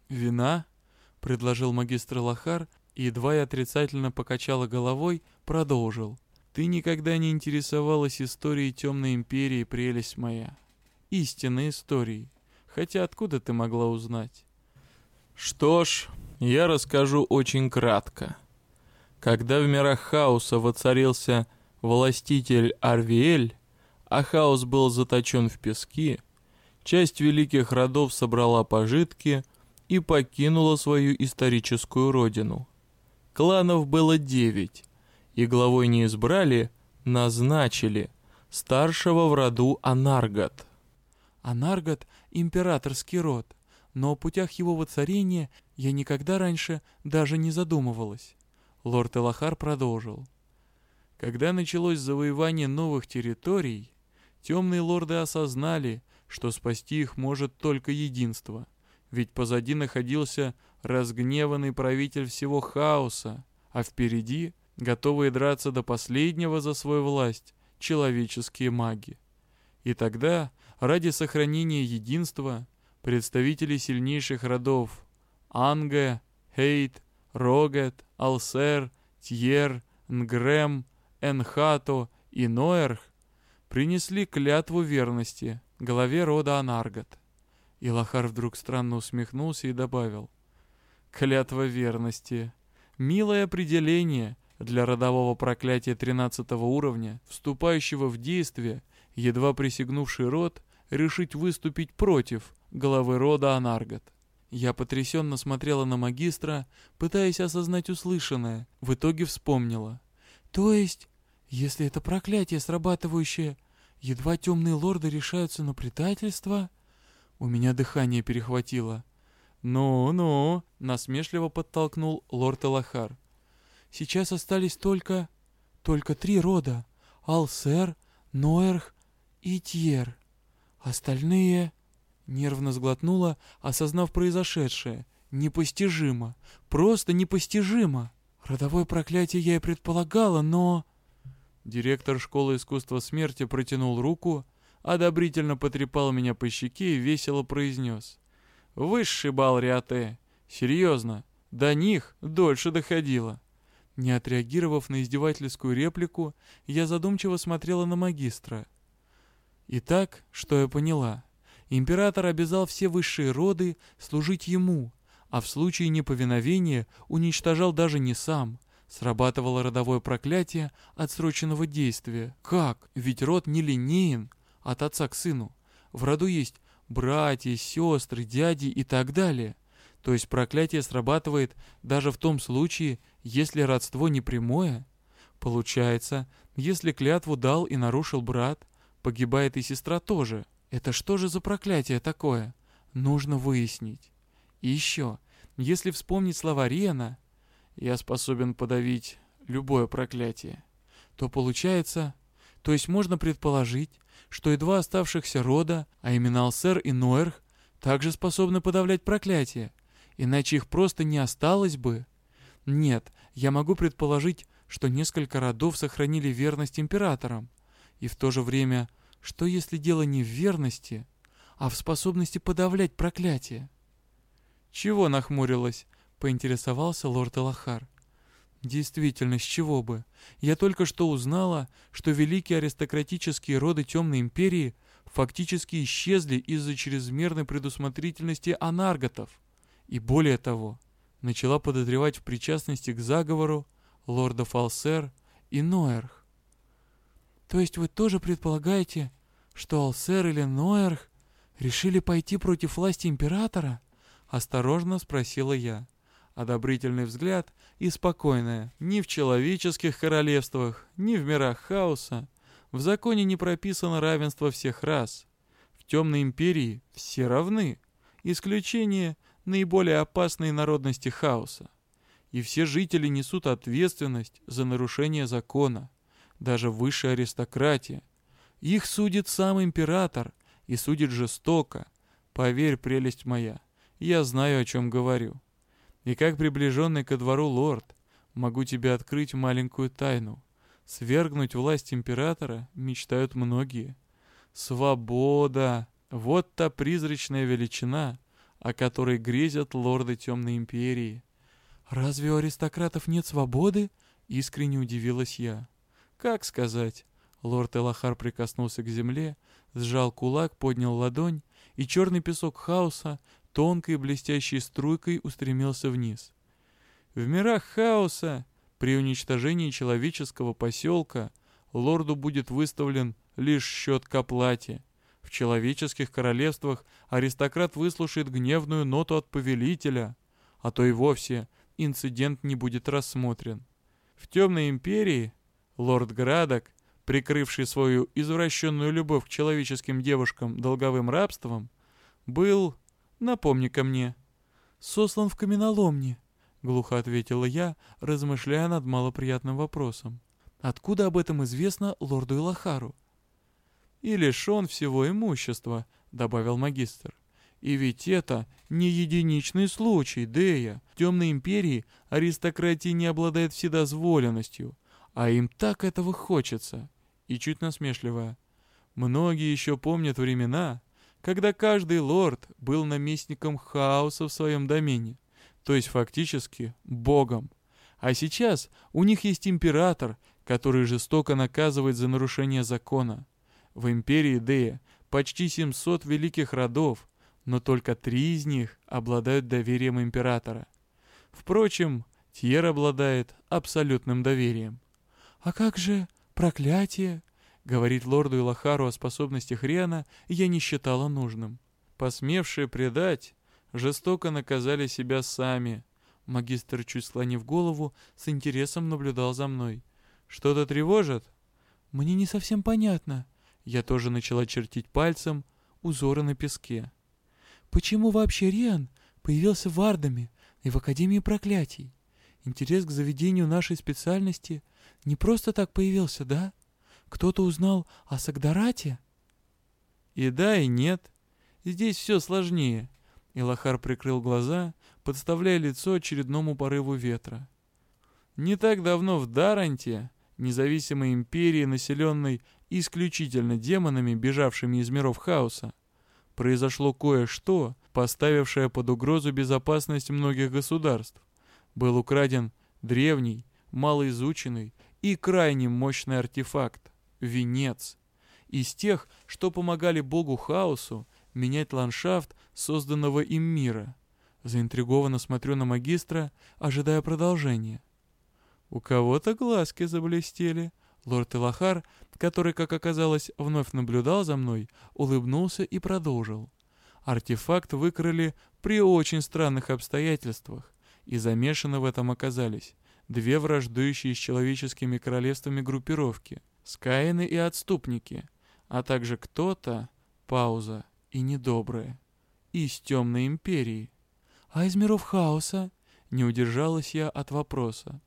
«Вина?» — предложил магистр Лохар, и едва я отрицательно покачала головой, продолжил. «Ты никогда не интересовалась историей Темной Империи, прелесть моя. Истинной историей. Хотя откуда ты могла узнать?» «Что ж, я расскажу очень кратко. Когда в мирах хаоса воцарился властитель Арвиэль, а хаос был заточен в пески, часть великих родов собрала пожитки и покинула свою историческую родину. Кланов было девять, и главой не избрали, назначили старшего в роду Анаргат. Анаргат — императорский род, но о путях его воцарения я никогда раньше даже не задумывалась. Лорд Элахар продолжил. Когда началось завоевание новых территорий, темные лорды осознали, что спасти их может только единство, ведь позади находился разгневанный правитель всего хаоса, а впереди, готовые драться до последнего за свою власть, человеческие маги. И тогда, ради сохранения единства, представители сильнейших родов Анге, Хейт, Рогет, Алсер, Тьер, Нгрем, Энхато и Ноэрх принесли клятву верности главе рода Анаргат. Илахар вдруг странно усмехнулся и добавил. «Клятва верности. Милое определение для родового проклятия 13 уровня, вступающего в действие, едва присягнувший род, решить выступить против главы рода Анаргат. Я потрясенно смотрела на магистра, пытаясь осознать услышанное. В итоге вспомнила. То есть, если это проклятие срабатывающее, едва темные лорды решаются на предательство? У меня дыхание перехватило. «Ну-ну», — насмешливо подтолкнул лорд Элахар. «Сейчас остались только... только три рода. Алсер, Ноэрх и Тьер. Остальные...» Нервно сглотнула, осознав произошедшее. Непостижимо. Просто непостижимо. Родовое проклятие я и предполагала, но... Директор школы искусства смерти протянул руку, одобрительно потрепал меня по щеке и весело произнес. «Высший бал Риате. Серьезно, до них дольше доходило». Не отреагировав на издевательскую реплику, я задумчиво смотрела на магистра. Итак, что я поняла? Император обязал все высшие роды служить ему, а в случае неповиновения уничтожал даже не сам. Срабатывало родовое проклятие отсроченного действия. Как? Ведь род не линеен от отца к сыну. В роду есть братья, сестры, дяди и так далее. То есть проклятие срабатывает даже в том случае, если родство не прямое. Получается, если клятву дал и нарушил брат, погибает и сестра тоже. Это что же за проклятие такое? Нужно выяснить. И еще, если вспомнить слова Риана, «Я способен подавить любое проклятие», то получается, То есть можно предположить, что и два оставшихся рода, а именно Алсер и Ноэрх, также способны подавлять проклятие, иначе их просто не осталось бы. Нет, я могу предположить, что несколько родов сохранили верность императорам, и в то же время, что если дело не в верности, а в способности подавлять проклятие? «Чего нахмурилась?» — поинтересовался лорд Элахар. Действительно, с чего бы? Я только что узнала, что великие аристократические роды Темной Империи фактически исчезли из-за чрезмерной предусмотрительности анарготов. И более того, начала подозревать в причастности к заговору лорда Фалсер и Ноэрх. То есть вы тоже предполагаете, что Алсер или Ноэрх решили пойти против власти императора? Осторожно спросила я одобрительный взгляд и спокойное. Ни в человеческих королевствах, ни в мирах хаоса в законе не прописано равенство всех рас. В темной империи все равны. Исключение – наиболее опасные народности хаоса. И все жители несут ответственность за нарушение закона, даже высшая аристократия. Их судит сам император и судит жестоко. Поверь, прелесть моя, я знаю, о чем говорю. И как приближенный ко двору лорд, могу тебе открыть маленькую тайну. Свергнуть власть императора мечтают многие. Свобода! Вот та призрачная величина, о которой грезят лорды Темной Империи. «Разве у аристократов нет свободы?» — искренне удивилась я. «Как сказать?» Лорд Элахар прикоснулся к земле, сжал кулак, поднял ладонь, и черный песок хаоса тонкой блестящей струйкой устремился вниз. В мирах хаоса, при уничтожении человеческого поселка, лорду будет выставлен лишь счет к оплате. В человеческих королевствах аристократ выслушает гневную ноту от повелителя, а то и вовсе инцидент не будет рассмотрен. В темной империи лорд Градок, прикрывший свою извращенную любовь к человеческим девушкам долговым рабством, был Напомни-ка мне». «Сослан в каменоломне», — глухо ответила я, размышляя над малоприятным вопросом. «Откуда об этом известно лорду Илахару?» «И лишен всего имущества», — добавил магистр. «И ведь это не единичный случай, Дея. В Темной Империи аристократия не обладает вседозволенностью, а им так этого хочется». И чуть насмешливая. «Многие еще помнят времена, когда каждый лорд был наместником хаоса в своем домене, то есть фактически богом. А сейчас у них есть император, который жестоко наказывает за нарушение закона. В империи Дея почти 700 великих родов, но только три из них обладают доверием императора. Впрочем, Тьер обладает абсолютным доверием. «А как же проклятие?» Говорить лорду Илахару о способностях Риана я не считала нужным. Посмевшие предать, жестоко наказали себя сами. Магистр, чуть склонив голову, с интересом наблюдал за мной. «Что-то тревожит?» «Мне не совсем понятно». Я тоже начала чертить пальцем узоры на песке. «Почему вообще Риан появился в Ардаме и в Академии проклятий? Интерес к заведению нашей специальности не просто так появился, да?» Кто-то узнал о Сагдарате? И да, и нет. Здесь все сложнее. Илахар прикрыл глаза, подставляя лицо очередному порыву ветра. Не так давно в Даранте, независимой империи, населенной исключительно демонами, бежавшими из миров хаоса, произошло кое-что, поставившее под угрозу безопасность многих государств. Был украден древний, малоизученный и крайне мощный артефакт венец. Из тех, что помогали богу хаосу менять ландшафт созданного им мира. Заинтригованно смотрю на магистра, ожидая продолжения. У кого-то глазки заблестели. Лорд Элахар, который, как оказалось, вновь наблюдал за мной, улыбнулся и продолжил. Артефакт выкрали при очень странных обстоятельствах, и замешаны в этом оказались две враждующие с человеческими королевствами группировки — Скаины и отступники, а также кто-то, пауза, и недобрые, из темной империи. А из миров хаоса? Не удержалась я от вопроса.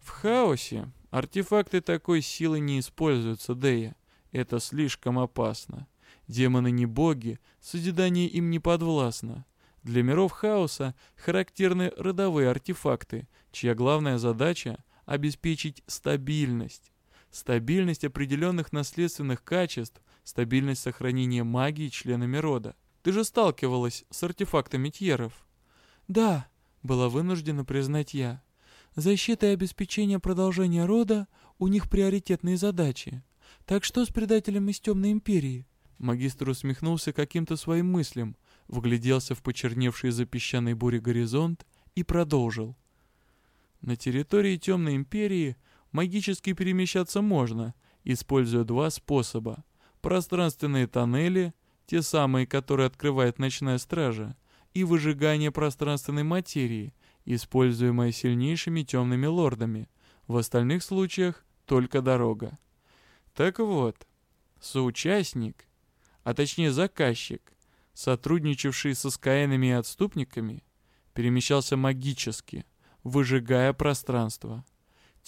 В хаосе Артефакты такой силы не используются, Дея. Это слишком опасно. Демоны не боги, созидание им не подвластно. Для миров хаоса характерны родовые артефакты, чья главная задача — обеспечить стабильность. Стабильность определенных наследственных качеств, стабильность сохранения магии членами рода. Ты же сталкивалась с артефактами Тьеров. Да, была вынуждена признать я. Защита и обеспечение продолжения рода у них приоритетные задачи. Так что с предателем из Темной Империи? Магистр усмехнулся каким-то своим мыслям, вгляделся в почерневший за песчаной бурей горизонт и продолжил. На территории Темной Империи магически перемещаться можно, используя два способа. Пространственные тоннели, те самые, которые открывает ночная стража, и выжигание пространственной материи, используемое сильнейшими темными лордами. В остальных случаях только дорога. Так вот, соучастник, а точнее заказчик, сотрудничавший со скаенами и отступниками, перемещался магически, выжигая пространство.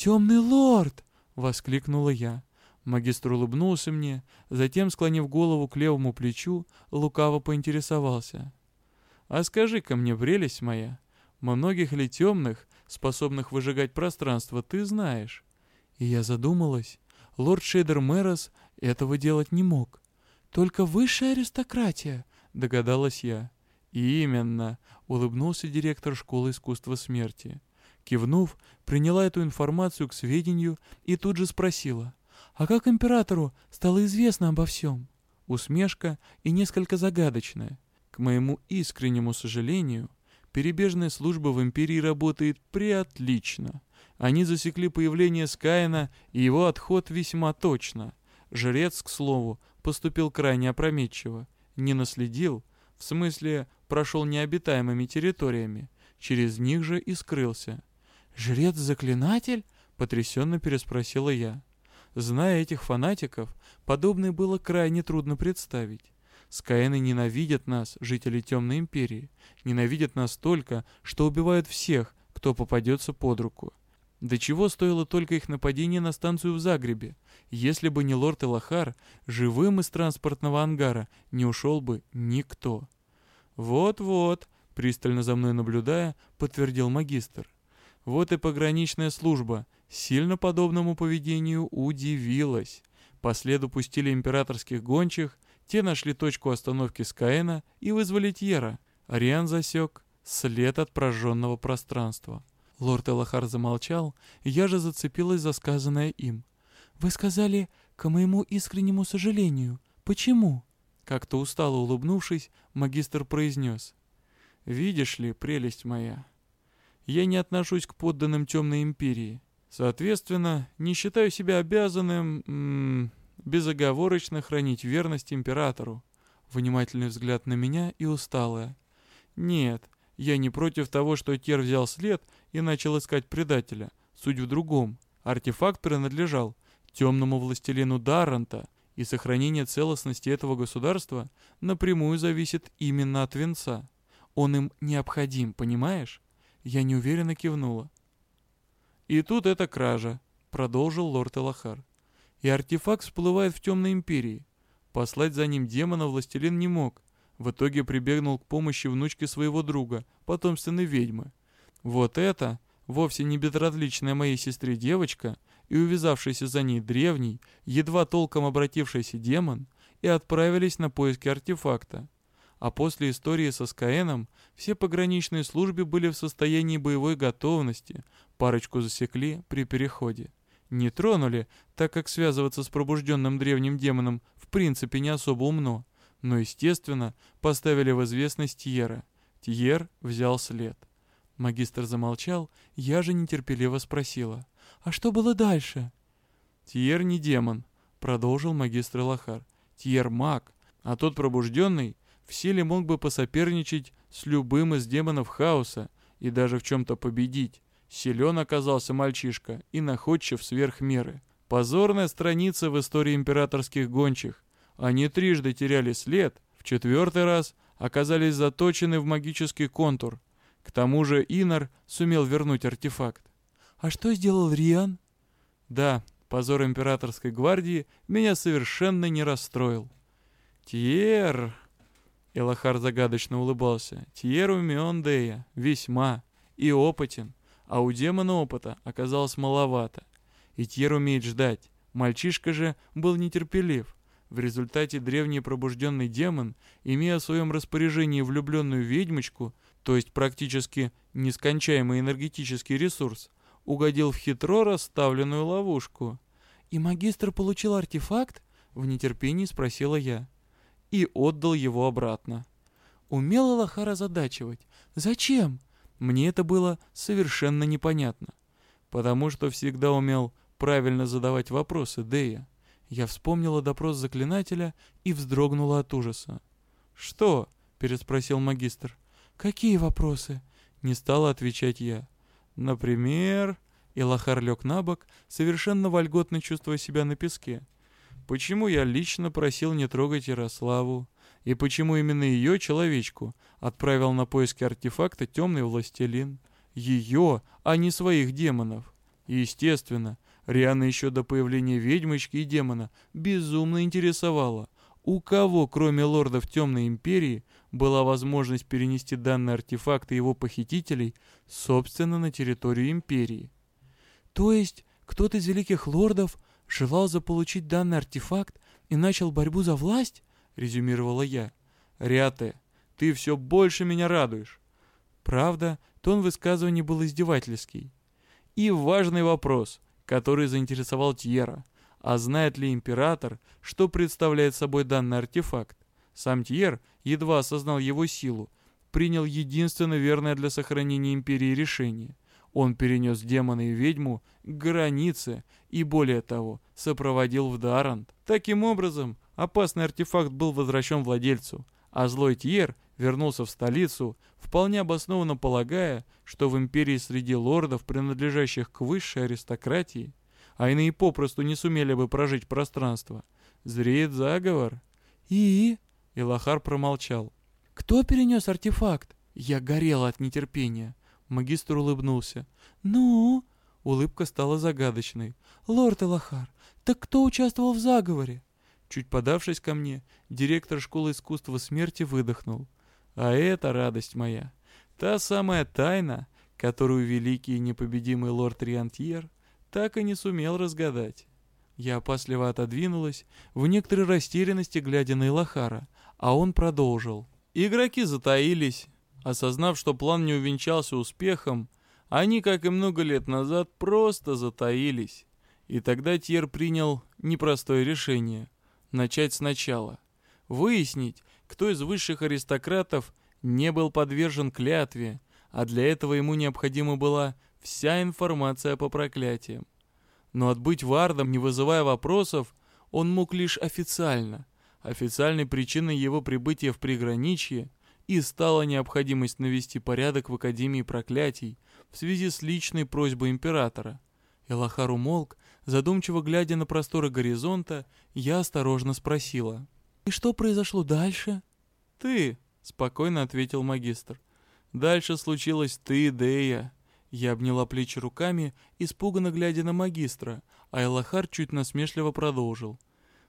«Темный лорд!» — воскликнула я. Магистр улыбнулся мне, затем, склонив голову к левому плечу, лукаво поинтересовался. «А скажи-ка мне, прелесть моя, многих ли темных, способных выжигать пространство, ты знаешь?» И я задумалась. Лорд Шейдер Мэрос этого делать не мог. «Только высшая аристократия», — догадалась я. «Именно», — улыбнулся директор школы искусства смерти. Кивнув, приняла эту информацию к сведению и тут же спросила. «А как императору стало известно обо всем?» Усмешка и несколько загадочная. К моему искреннему сожалению, перебежная служба в империи работает преотлично. Они засекли появление Скайна и его отход весьма точно. Жрец, к слову, поступил крайне опрометчиво. Не наследил, в смысле, прошел необитаемыми территориями, через них же и скрылся. «Жрец-заклинатель?» — потрясенно переспросила я. Зная этих фанатиков, подобное было крайне трудно представить. Скаены ненавидят нас, жители Темной Империи. Ненавидят нас столько, что убивают всех, кто попадется под руку. До чего стоило только их нападение на станцию в Загребе. Если бы не лорд Элахар, живым из транспортного ангара не ушел бы никто. «Вот-вот», — пристально за мной наблюдая, подтвердил магистр. Вот и пограничная служба сильно подобному поведению удивилась. По следу пустили императорских гончих, те нашли точку остановки Скаэна и вызвали Тьера. Ариан засек след от прожженного пространства. Лорд Элахар замолчал, я же зацепилась за сказанное им. «Вы сказали, к моему искреннему сожалению. Почему?» Как-то устало улыбнувшись, магистр произнес. «Видишь ли, прелесть моя, я не отношусь к подданным Темной Империи. Соответственно, не считаю себя обязанным м -м, безоговорочно хранить верность Императору». Внимательный взгляд на меня и усталая. «Нет, я не против того, что Тер взял след и начал искать предателя. Суть в другом. Артефакт принадлежал темному властелину Дарранта, и сохранение целостности этого государства напрямую зависит именно от венца. Он им необходим, понимаешь? Я неуверенно кивнула. И тут эта кража, продолжил лорд Элахар. И артефакт всплывает в темной империи. Послать за ним демона властелин не мог. В итоге прибегнул к помощи внучки своего друга, потомственной ведьмы. Вот это, вовсе не безразличная моей сестре девочка, и увязавшийся за ней древний, едва толком обратившийся демон, и отправились на поиски артефакта. А после истории со Скаэном все пограничные службы были в состоянии боевой готовности, парочку засекли при переходе. Не тронули, так как связываться с пробужденным древним демоном в принципе не особо умно, но, естественно, поставили в известность Тьера. Тьер взял след. Магистр замолчал, я же нетерпеливо спросила. «А что было дальше?» «Тьер не демон», — продолжил магистр Лохар. «Тьер маг, а тот пробужденный в силе мог бы посоперничать с любым из демонов хаоса и даже в чем-то победить. Силен оказался мальчишка и находчив сверх меры. Позорная страница в истории императорских гончих. Они трижды теряли след, в четвертый раз оказались заточены в магический контур. К тому же Инар сумел вернуть артефакт. «А что сделал Риан?» Да, позор императорской гвардии меня совершенно не расстроил. Тьер... Элахар загадочно улыбался. Тьер умен, Дея, весьма. И опытен. А у демона опыта оказалось маловато. И Тьер умеет ждать. Мальчишка же был нетерпелив. В результате древний пробужденный демон, имея в своем распоряжении влюбленную ведьмочку, то есть практически нескончаемый энергетический ресурс, угодил в хитро расставленную ловушку. «И магистр получил артефакт?» — в нетерпении спросила я. И отдал его обратно. Умела Лохара задачивать. «Зачем?» Мне это было совершенно непонятно. Потому что всегда умел правильно задавать вопросы, Дея. Я вспомнила допрос заклинателя и вздрогнула от ужаса. «Что?» — переспросил магистр. «Какие вопросы?» — не стала отвечать я. «Например...» — Илахар лег на бок, совершенно вольготно чувствуя себя на песке. «Почему я лично просил не трогать Ярославу? И почему именно ее, человечку, отправил на поиски артефакта темный властелин? Ее, а не своих демонов. И, естественно, Риана еще до появления ведьмочки и демона безумно интересовала, у кого, кроме лордов Темной Империи, была возможность перенести данный артефакт и его похитителей, собственно, на территорию Империи. То есть, кто-то из великих лордов желал заполучить данный артефакт и начал борьбу за власть? Резюмировала я. Ряте, ты все больше меня радуешь. Правда, тон высказывания был издевательский. И важный вопрос, который заинтересовал Тьера. А знает ли император, что представляет собой данный артефакт? Сам Тьер едва осознал его силу, принял единственно верное для сохранения империи решение. Он перенес демона и ведьму к границе и, более того, сопроводил в Дарант. Таким образом, опасный артефакт был возвращен владельцу, а злой Тьер вернулся в столицу, вполне обоснованно полагая, что в империи среди лордов, принадлежащих к высшей аристократии, а иные попросту не сумели бы прожить пространство, зреет заговор. «И?» Илахар промолчал. «Кто перенес артефакт?» Я горела от нетерпения. Магистр улыбнулся. «Ну?» Улыбка стала загадочной. «Лорд Элахар, так кто участвовал в заговоре?» Чуть подавшись ко мне, директор школы искусства смерти выдохнул. «А это радость моя. Та самая тайна, которую великий и непобедимый лорд Риантьер так и не сумел разгадать». Я опасливо отодвинулась, в некоторой растерянности глядя на Илахара, а он продолжил. Игроки затаились, осознав, что план не увенчался успехом, они, как и много лет назад, просто затаились. И тогда Тьер принял непростое решение – начать сначала. Выяснить, кто из высших аристократов не был подвержен клятве, а для этого ему необходима была вся информация по проклятиям. Но отбыть вардом, не вызывая вопросов, он мог лишь официально, Официальной причиной его прибытия в приграничье и стала необходимость навести порядок в Академии проклятий в связи с личной просьбой императора. Элахар умолк, задумчиво глядя на просторы горизонта, я осторожно спросила. «И что произошло дальше?» «Ты», — спокойно ответил магистр. «Дальше случилось ты, Дея». Я обняла плечи руками, испуганно глядя на магистра, а Элахар чуть насмешливо продолжил.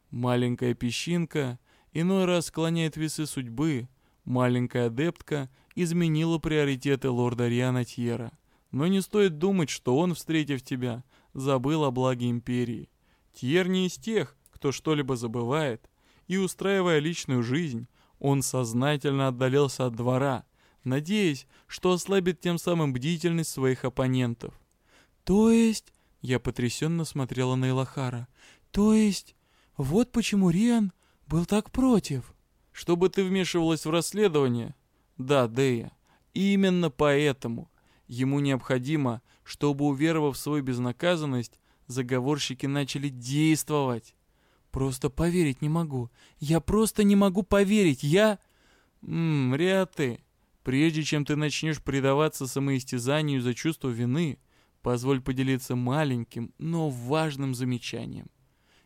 Маленькая песчинка иной раз склоняет весы судьбы. Маленькая адептка изменила приоритеты лорда Риана Тьера. Но не стоит думать, что он, встретив тебя, забыл о благе Империи. Тьер не из тех, кто что-либо забывает. И устраивая личную жизнь, он сознательно отдалился от двора, надеясь, что ослабит тем самым бдительность своих оппонентов. «То есть...» — я потрясенно смотрела на Элахара. «То есть...» Вот почему Риан был так против. Чтобы ты вмешивалась в расследование? Да, Дея. Именно поэтому ему необходимо, чтобы, уверовав в свою безнаказанность, заговорщики начали действовать. Просто поверить не могу. Я просто не могу поверить. Я... Ммм, Риаты, прежде чем ты начнешь предаваться самоистязанию за чувство вины, позволь поделиться маленьким, но важным замечанием.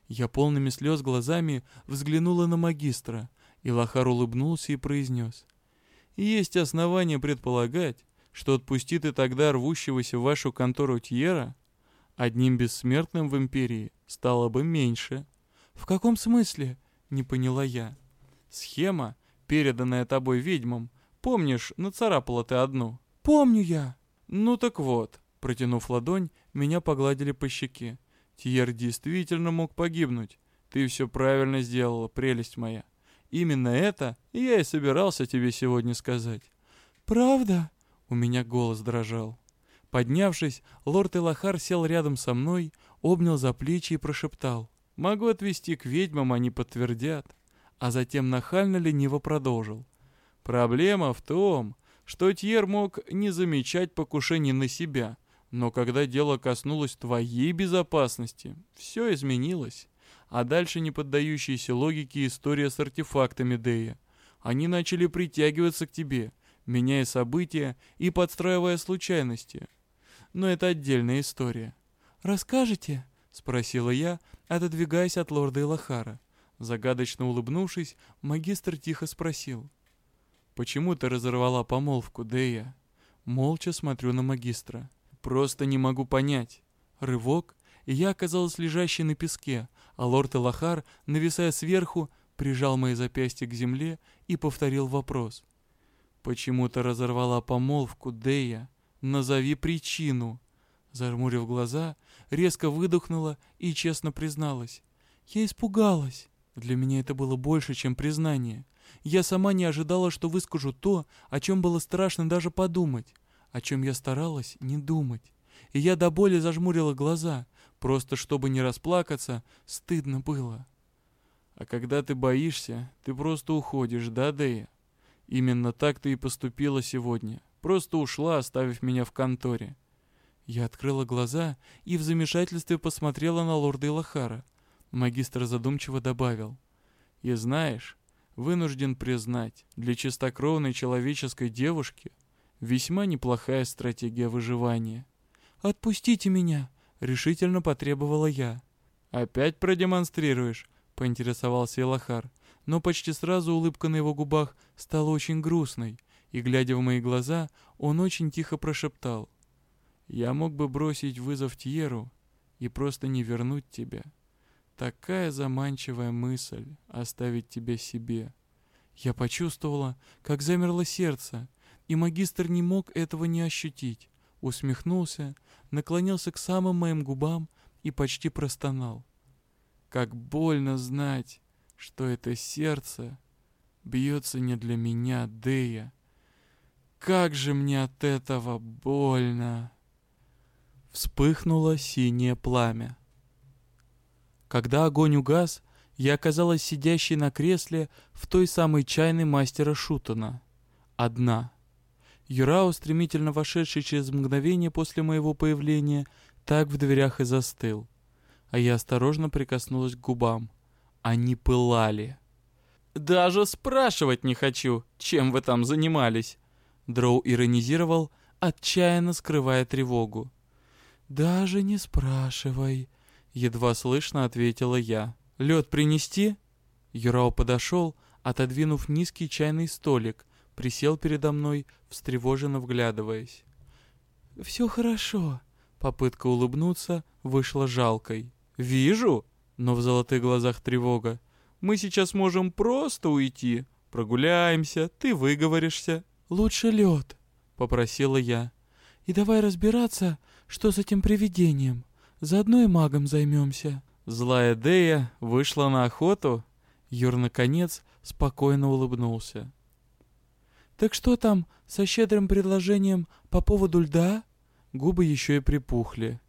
Я полными слез глазами взглянула на магистра, и Лохар улыбнулся и произнес. «Есть основания предполагать, что отпустит и тогда рвущегося в вашу контору Тьера, Одним бессмертным в Империи стало бы меньше. «В каком смысле?» — не поняла я. «Схема, переданная тобой ведьмам. Помнишь, нацарапала ты одну?» «Помню я». «Ну так вот», — протянув ладонь, меня погладили по щеке. «Тьер действительно мог погибнуть. Ты все правильно сделала, прелесть моя. Именно это я и собирался тебе сегодня сказать». «Правда?» — у меня голос дрожал. Поднявшись, лорд Элахар сел рядом со мной, обнял за плечи и прошептал. «Могу отвести к ведьмам, они подтвердят». А затем нахально-лениво продолжил. «Проблема в том, что Тьер мог не замечать покушений на себя, но когда дело коснулось твоей безопасности, все изменилось. А дальше не поддающаяся логике история с артефактами Дея. Они начали притягиваться к тебе, меняя события и подстраивая случайности но это отдельная история. «Расскажете?» — спросила я, отодвигаясь от лорда Илахара. Загадочно улыбнувшись, магистр тихо спросил. «Почему ты разорвала помолвку, Дея?» Молча смотрю на магистра. «Просто не могу понять». Рывок, и я оказалась лежащей на песке, а лорд Элахар, нависая сверху, прижал мои запястья к земле и повторил вопрос. «Почему ты разорвала помолвку, Дея?» Назови причину. Зажмурив глаза, резко выдохнула и честно призналась. Я испугалась. Для меня это было больше, чем признание. Я сама не ожидала, что выскажу то, о чем было страшно даже подумать, о чем я старалась не думать. И я до боли зажмурила глаза, просто чтобы не расплакаться, стыдно было. А когда ты боишься, ты просто уходишь, да, Дэя? Именно так ты и поступила сегодня. Просто ушла, оставив меня в конторе. Я открыла глаза и в замешательстве посмотрела на лорда Илахара. Магистр задумчиво добавил. «И знаешь, вынужден признать, для чистокровной человеческой девушки весьма неплохая стратегия выживания». «Отпустите меня!» — решительно потребовала я. «Опять продемонстрируешь?» — поинтересовался Илахар. Но почти сразу улыбка на его губах стала очень грустной и, глядя в мои глаза, он очень тихо прошептал. «Я мог бы бросить вызов Тьеру и просто не вернуть тебя. Такая заманчивая мысль — оставить тебя себе». Я почувствовала, как замерло сердце, и магистр не мог этого не ощутить. Усмехнулся, наклонился к самым моим губам и почти простонал. Как больно знать, что это сердце бьется не для меня, Дея, как же мне от этого больно!» Вспыхнуло синее пламя. Когда огонь угас, я оказалась сидящей на кресле в той самой чайной мастера Шутона. Одна. Юрао, стремительно вошедший через мгновение после моего появления, так в дверях и застыл. А я осторожно прикоснулась к губам. Они пылали. «Даже спрашивать не хочу, чем вы там занимались», Дроу иронизировал, отчаянно скрывая тревогу. «Даже не спрашивай», — едва слышно ответила я. «Лед принести?» Юрао подошел, отодвинув низкий чайный столик, присел передо мной, встревоженно вглядываясь. «Все хорошо», — попытка улыбнуться вышла жалкой. «Вижу», — но в золотых глазах тревога. «Мы сейчас можем просто уйти. Прогуляемся, ты выговоришься». «Лучше лед», — попросила я. «И давай разбираться, что с этим привидением. Заодно и магом займемся». Злая Дея вышла на охоту. Юр, наконец, спокойно улыбнулся. «Так что там со щедрым предложением по поводу льда?» Губы еще и припухли.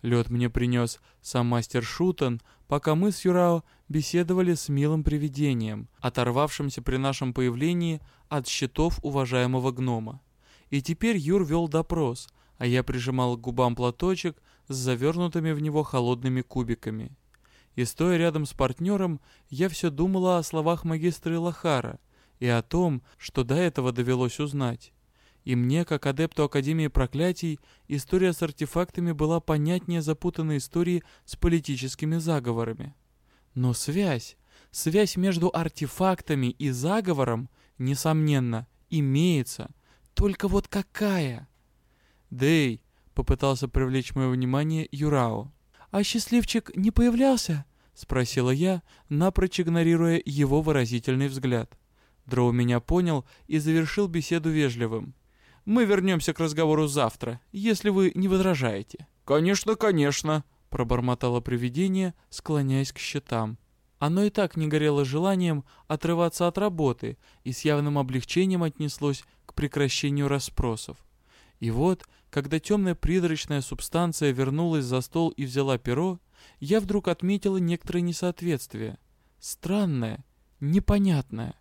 Лед мне принес сам мастер Шутан, пока мы с Юрао беседовали с милым привидением, оторвавшимся при нашем появлении от щитов уважаемого гнома. И теперь Юр вел допрос, а я прижимал к губам платочек с завернутыми в него холодными кубиками. И стоя рядом с партнером, я все думала о словах магистра Илахара и о том, что до этого довелось узнать. И мне, как адепту Академии Проклятий, история с артефактами была понятнее запутанной истории с политическими заговорами. Но связь, связь между артефактами и заговором, несомненно, имеется. Только вот какая? Дэй, Попытался привлечь мое внимание Юрао. «А счастливчик не появлялся?» Спросила я, напрочь игнорируя его выразительный взгляд. Дроу меня понял и завершил беседу вежливым. «Мы вернемся к разговору завтра, если вы не возражаете». «Конечно, конечно», — пробормотало привидение, склоняясь к счетам. Оно и так не горело желанием отрываться от работы и с явным облегчением отнеслось к прекращению расспросов. И вот, когда темная призрачная субстанция вернулась за стол и взяла перо, я вдруг отметила некоторое несоответствие. Странное, непонятное.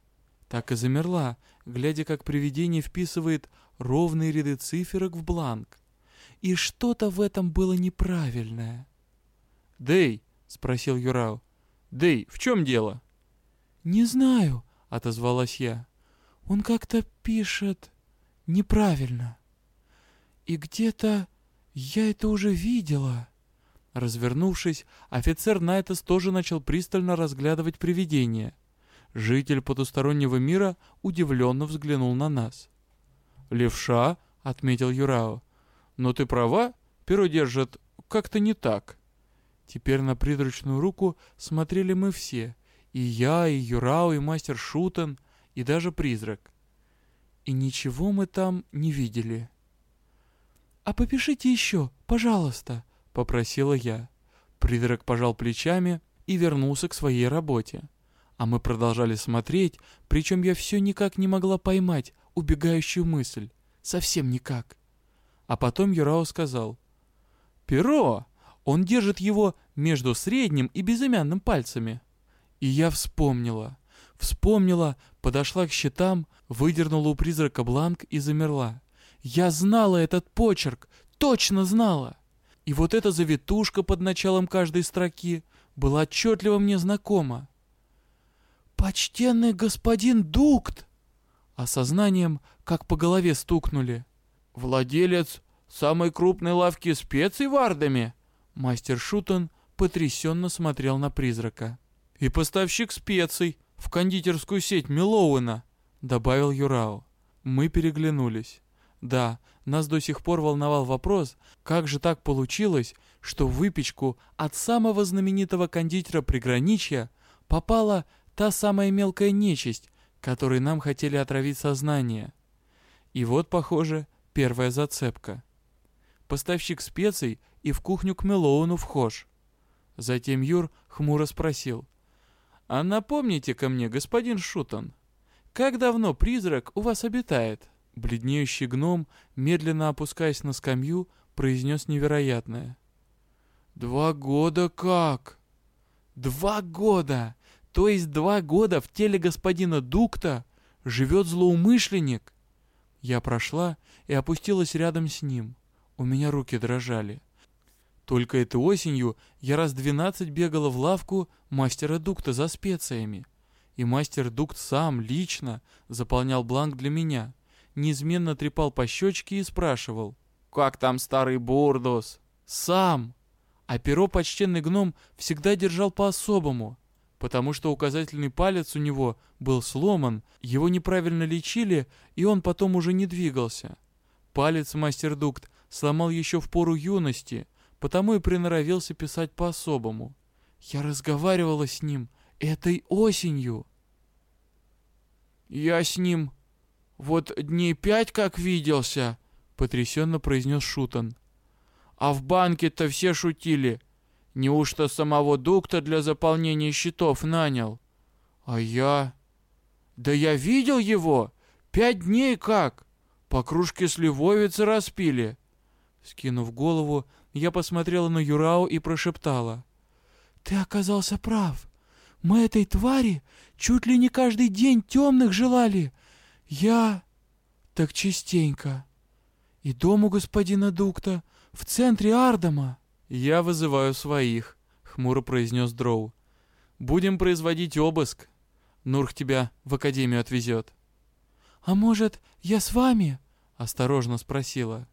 Так и замерла, глядя, как привидение вписывает ровные ряды циферок в бланк. И что-то в этом было неправильное. «Дэй!» — спросил Юрау. «Дэй, в чем дело?» «Не знаю», — отозвалась я. «Он как-то пишет неправильно. И где-то я это уже видела». Развернувшись, офицер Найтес тоже начал пристально разглядывать привидение. Житель потустороннего мира удивленно взглянул на нас. «Левша», — отметил Юрао. «Но ты права, перо держит как-то не так». Теперь на призрачную руку смотрели мы все. И я, и Юрао, и мастер Шутен, и даже призрак. И ничего мы там не видели. «А попишите еще, пожалуйста», — попросила я. Призрак пожал плечами и вернулся к своей работе. А мы продолжали смотреть, причем я все никак не могла поймать убегающую мысль. Совсем никак. А потом Юрао сказал. «Перо! Он держит его между средним и безымянным пальцами. И я вспомнила. Вспомнила, подошла к счетам, выдернула у призрака бланк и замерла. Я знала этот почерк, точно знала. И вот эта завитушка под началом каждой строки была отчетливо мне знакома. «Почтенный господин Дукт!» Осознанием, как по голове стукнули. «Владелец самой крупной лавки специй в Ардаме?» Мастер Шутон потрясенно смотрел на призрака. «И поставщик специй в кондитерскую сеть Милоуэна», — добавил Юрао. Мы переглянулись. Да, нас до сих пор волновал вопрос, как же так получилось, что выпечку от самого знаменитого кондитера приграничья попала та самая мелкая нечисть, которой нам хотели отравить сознание. И вот, похоже, первая зацепка. Поставщик специй и в кухню к Мелоуну вхож. Затем Юр хмуро спросил. «А напомните-ка мне, господин Шутон, как давно призрак у вас обитает?» Бледнеющий гном, медленно опускаясь на скамью, произнес невероятное. «Два года как?» «Два года! То есть два года в теле господина Дукта живет злоумышленник?» Я прошла и опустилась рядом с ним. У меня руки дрожали. Только этой осенью я раз двенадцать бегала в лавку мастера Дукта за специями. И мастер Дукт сам, лично, заполнял бланк для меня. Неизменно трепал по щечке и спрашивал. «Как там старый Бурдус?» «Сам!» А перо почтенный гном всегда держал по-особому, потому что указательный палец у него был сломан, его неправильно лечили, и он потом уже не двигался. Палец мастер Дукт сломал еще в пору юности, потому и приноровился писать по-особому. Я разговаривала с ним этой осенью. «Я с ним вот дней пять как виделся», — потрясенно произнес Шутан. «А в банке-то все шутили. Неужто самого Дукта для заполнения счетов нанял? А я... Да я видел его! Пять дней как! По кружке сливовицы распили. Скинув голову, я посмотрела на Юрао и прошептала. «Ты оказался прав. Мы этой твари чуть ли не каждый день темных желали. Я... так частенько. И дом у господина Дукта в центре Ардама». «Я вызываю своих», — хмуро произнес Дроу. «Будем производить обыск. Нурх тебя в академию отвезет». «А может, я с вами?» — осторожно спросила.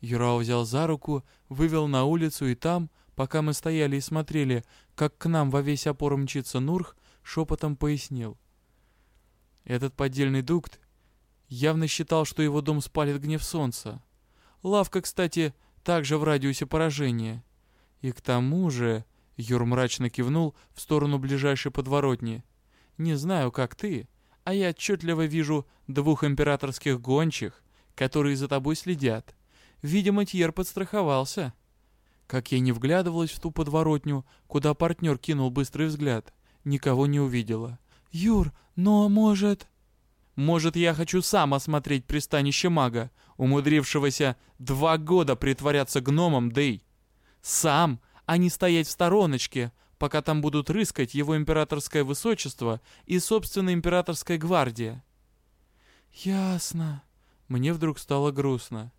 Юрао взял за руку, вывел на улицу и там, пока мы стояли и смотрели, как к нам во весь опор мчится Нурх, шепотом пояснил. Этот поддельный дукт явно считал, что его дом спалит гнев солнца. Лавка, кстати, также в радиусе поражения. И к тому же, Юр мрачно кивнул в сторону ближайшей подворотни. Не знаю, как ты, а я отчетливо вижу двух императорских гончих, которые за тобой следят. Видимо, Тьер подстраховался. Как я не вглядывалась в ту подворотню, куда партнер кинул быстрый взгляд, никого не увидела. «Юр, но может...» «Может, я хочу сам осмотреть пристанище мага, умудрившегося два года притворяться гномом, Дэй? Сам, а не стоять в стороночке, пока там будут рыскать его императорское высочество и собственная императорская гвардия». «Ясно». Мне вдруг стало грустно.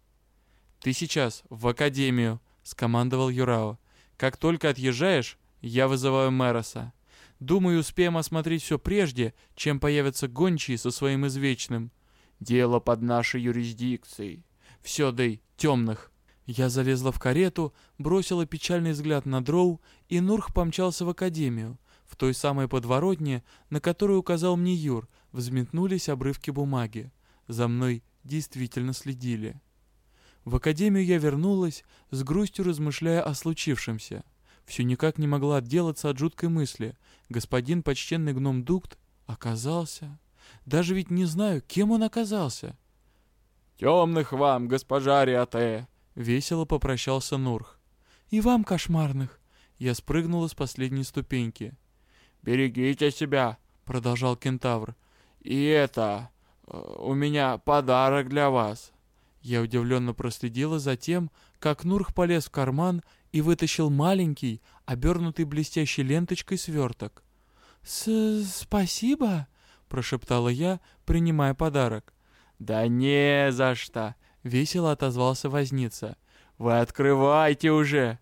«Ты сейчас в академию», — скомандовал Юрао. «Как только отъезжаешь, я вызываю Мэроса. Думаю, успеем осмотреть все прежде, чем появятся гончие со своим извечным. Дело под нашей юрисдикцией. Все, дай, темных». Я залезла в карету, бросила печальный взгляд на Дроу, и Нурх помчался в академию. В той самой подворотне, на которую указал мне Юр, взметнулись обрывки бумаги. За мной действительно следили. В академию я вернулась, с грустью размышляя о случившемся. Все никак не могла отделаться от жуткой мысли. Господин почтенный гном Дукт оказался... Даже ведь не знаю, кем он оказался. «Темных вам, госпожа Риате!» — весело попрощался Нурх. «И вам кошмарных!» Я спрыгнула с последней ступеньки. «Берегите себя!» — продолжал кентавр. «И это... Э, у меня подарок для вас!» Я удивленно проследила за тем, как Нурх полез в карман и вытащил маленький, обернутый блестящей ленточкой сверток. «С «Спасибо», — прошептала я, принимая подарок. «Да не за что!» — весело отозвался возница. «Вы открывайте уже!»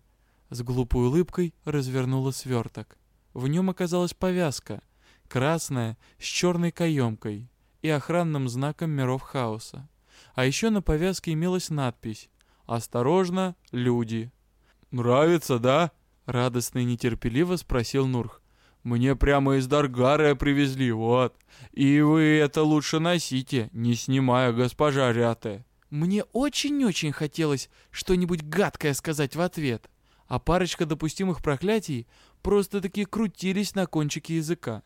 С глупой улыбкой развернула сверток. В нем оказалась повязка, красная, с черной каемкой и охранным знаком миров хаоса. А еще на повязке имелась надпись «Осторожно, люди». «Нравится, да?» — радостно и нетерпеливо спросил Нурх. «Мне прямо из Даргара привезли, вот. И вы это лучше носите, не снимая, госпожа Ряте». Мне очень-очень хотелось что-нибудь гадкое сказать в ответ, а парочка допустимых проклятий просто-таки крутились на кончике языка.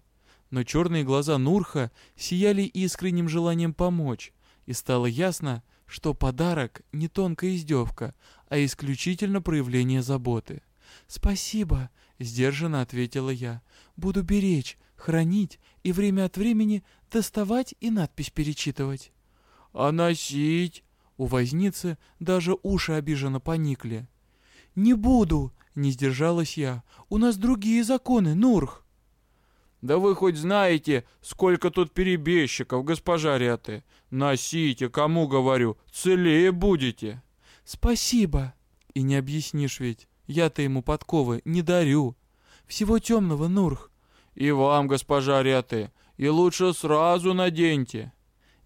Но черные глаза Нурха сияли искренним желанием помочь, и стало ясно, что подарок не тонкая издевка, а исключительно проявление заботы. «Спасибо», — сдержанно ответила я. «Буду беречь, хранить и время от времени доставать и надпись перечитывать». «А носить?» У возницы даже уши обиженно поникли. «Не буду!» — не сдержалась я. «У нас другие законы, Нурх!» «Да вы хоть знаете, сколько тут перебежчиков, госпожа Ряты? Носите, кому говорю, целее будете!» «Спасибо!» «И не объяснишь ведь, я-то ему подковы не дарю. Всего темного, Нурх!» «И вам, госпожа Ряты, и лучше сразу наденьте!»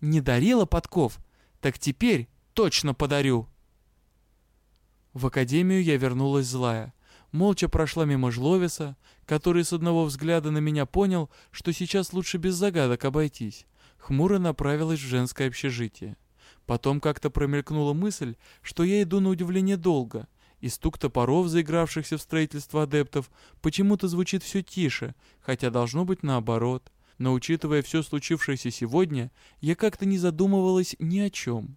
«Не дарила подков? Так теперь точно подарю!» В академию я вернулась злая молча прошла мимо Жловиса, который с одного взгляда на меня понял, что сейчас лучше без загадок обойтись. Хмуро направилась в женское общежитие. Потом как-то промелькнула мысль, что я иду на удивление долго, и стук топоров, заигравшихся в строительство адептов, почему-то звучит все тише, хотя должно быть наоборот. Но учитывая все случившееся сегодня, я как-то не задумывалась ни о чем.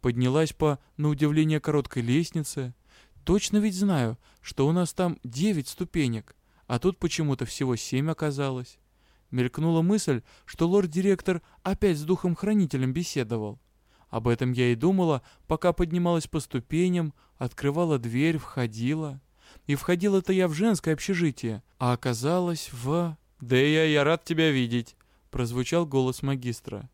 Поднялась по, на удивление, короткой лестнице, Точно ведь знаю, что у нас там девять ступенек, а тут почему-то всего семь оказалось. Мелькнула мысль, что лорд-директор опять с духом-хранителем беседовал. Об этом я и думала, пока поднималась по ступеням, открывала дверь, входила. И входила-то я в женское общежитие, а оказалась в... «Да я, я рад тебя видеть», — прозвучал голос магистра.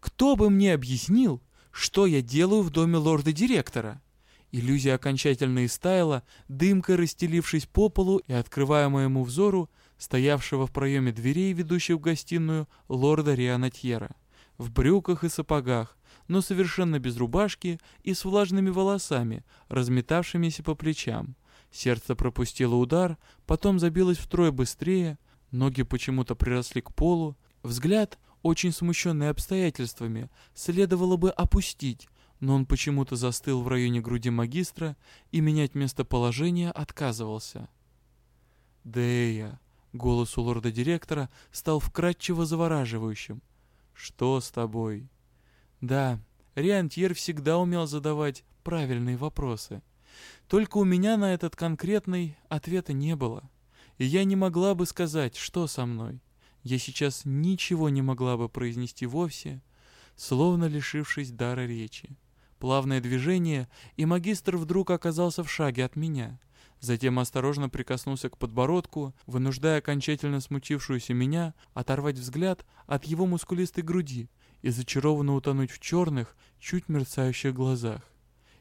«Кто бы мне объяснил, что я делаю в доме лорда-директора?» Иллюзия окончательно истаяла, дымкой расстелившись по полу и открывая моему взору стоявшего в проеме дверей, ведущих в гостиную, лорда Рианатьера. В брюках и сапогах, но совершенно без рубашки и с влажными волосами, разметавшимися по плечам. Сердце пропустило удар, потом забилось втрое быстрее, ноги почему-то приросли к полу. Взгляд, очень смущенный обстоятельствами, следовало бы опустить, но он почему-то застыл в районе груди магистра и менять местоположение отказывался. «Дея!» — голос у лорда-директора стал вкрадчиво завораживающим. «Что с тобой?» «Да, Риантьер всегда умел задавать правильные вопросы. Только у меня на этот конкретный ответа не было. И я не могла бы сказать, что со мной. Я сейчас ничего не могла бы произнести вовсе, словно лишившись дара речи. Плавное движение, и магистр вдруг оказался в шаге от меня. Затем осторожно прикоснулся к подбородку, вынуждая окончательно смутившуюся меня оторвать взгляд от его мускулистой груди и зачарованно утонуть в черных, чуть мерцающих глазах.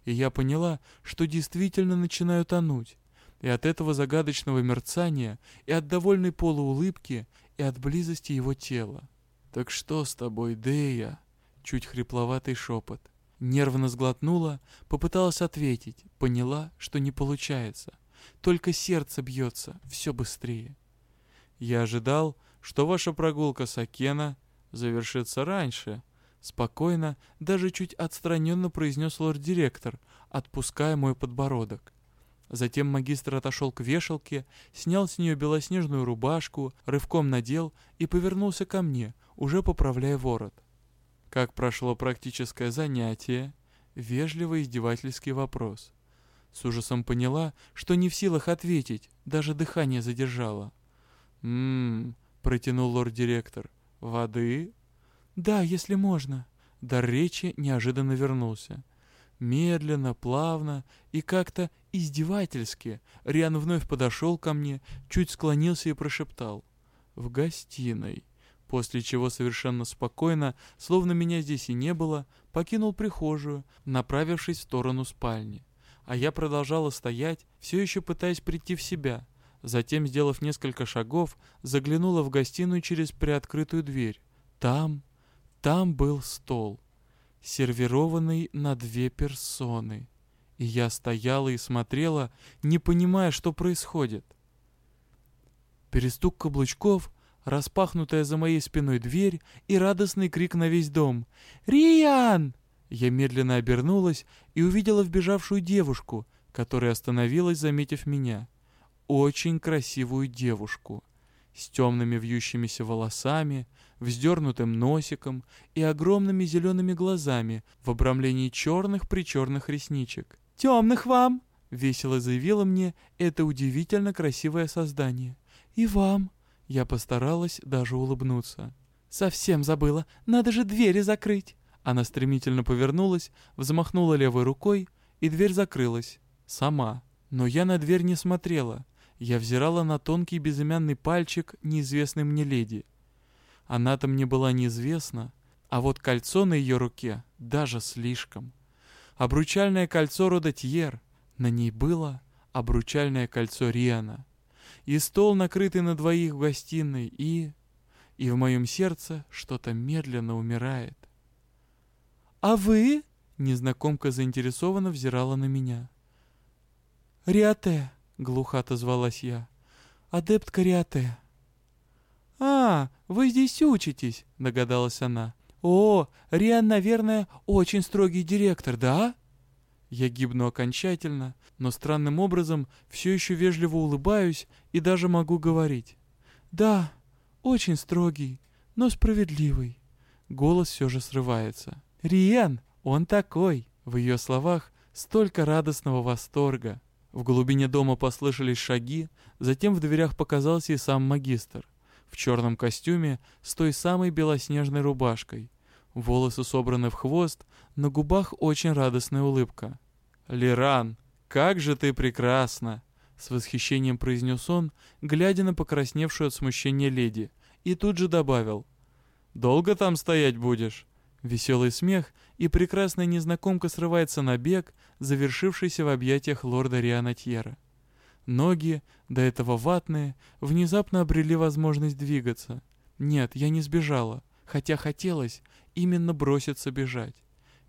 И я поняла, что действительно начинаю тонуть. И от этого загадочного мерцания, и от довольной полуулыбки, и от близости его тела. «Так что с тобой, Дея?» Чуть хрипловатый шепот. Нервно сглотнула, попыталась ответить, поняла, что не получается. Только сердце бьется все быстрее. Я ожидал, что ваша прогулка с Акена завершится раньше. Спокойно, даже чуть отстраненно произнес лорд-директор, отпуская мой подбородок. Затем магистр отошел к вешалке, снял с нее белоснежную рубашку, рывком надел и повернулся ко мне, уже поправляя ворот. Как прошло практическое занятие? Вежливый издевательский вопрос. С ужасом поняла, что не в силах ответить, даже дыхание задержала. «М-м-м», протянул лорд-директор. «Воды?» «Да, если можно». Дар речи неожиданно вернулся. Медленно, плавно и как-то издевательски Риан вновь подошел ко мне, чуть склонился и прошептал. «В гостиной» после чего совершенно спокойно, словно меня здесь и не было, покинул прихожую, направившись в сторону спальни. А я продолжала стоять, все еще пытаясь прийти в себя. Затем, сделав несколько шагов, заглянула в гостиную через приоткрытую дверь. Там, там был стол, сервированный на две персоны. И я стояла и смотрела, не понимая, что происходит. Перестук каблучков распахнутая за моей спиной дверь и радостный крик на весь дом. «Риан!» Я медленно обернулась и увидела вбежавшую девушку, которая остановилась, заметив меня. Очень красивую девушку. С темными вьющимися волосами, вздернутым носиком и огромными зелеными глазами в обрамлении черных-причерных ресничек. «Темных вам!» — весело заявила мне это удивительно красивое создание. «И вам!» Я постаралась даже улыбнуться. «Совсем забыла, надо же двери закрыть!» Она стремительно повернулась, взмахнула левой рукой, и дверь закрылась. Сама. Но я на дверь не смотрела. Я взирала на тонкий безымянный пальчик неизвестной мне леди. Она-то мне была неизвестна, а вот кольцо на ее руке даже слишком. Обручальное кольцо рода Тьер. На ней было обручальное кольцо Риана и стол, накрытый на двоих в гостиной, и... И в моем сердце что-то медленно умирает. «А вы?» — незнакомка заинтересованно взирала на меня. «Риате», — глухо отозвалась я. «Адептка Риате». «А, вы здесь учитесь», — догадалась она. «О, Риан, наверное, очень строгий директор, да?» Я гибну окончательно, но странным образом все еще вежливо улыбаюсь и даже могу говорить. «Да, очень строгий, но справедливый». Голос все же срывается. «Риен, он такой!» В ее словах столько радостного восторга. В глубине дома послышались шаги, затем в дверях показался и сам магистр. В черном костюме с той самой белоснежной рубашкой. Волосы собраны в хвост, на губах очень радостная улыбка. «Лиран, как же ты прекрасна!» С восхищением произнес он, глядя на покрасневшую от смущения леди, и тут же добавил. «Долго там стоять будешь?» Веселый смех, и прекрасная незнакомка срывается на бег, завершившийся в объятиях лорда Рианатьера. Ноги, до этого ватные, внезапно обрели возможность двигаться. Нет, я не сбежала, хотя хотелось именно броситься бежать.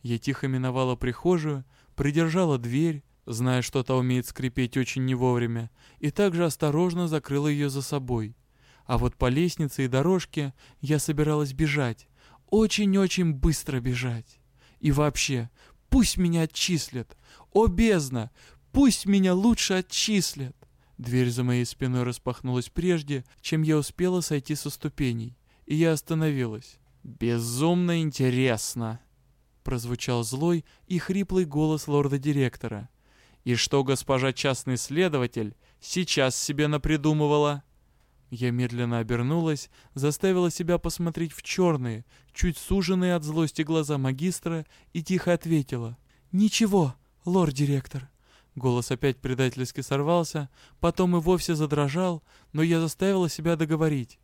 Я тихо миновала прихожую, придержала дверь, зная, что та умеет скрипеть очень не вовремя, и также осторожно закрыла ее за собой. А вот по лестнице и дорожке я собиралась бежать, очень-очень быстро бежать. И вообще, Пусть меня отчислят! О, бездна! Пусть меня лучше отчислят!» Дверь за моей спиной распахнулась прежде, чем я успела сойти со ступеней, и я остановилась. «Безумно интересно!» Прозвучал злой и хриплый голос лорда-директора. «И что госпожа частный следователь сейчас себе напридумывала?» Я медленно обернулась, заставила себя посмотреть в черные, чуть суженные от злости глаза магистра и тихо ответила. «Ничего, лорд-директор». Голос опять предательски сорвался, потом и вовсе задрожал, но я заставила себя договорить.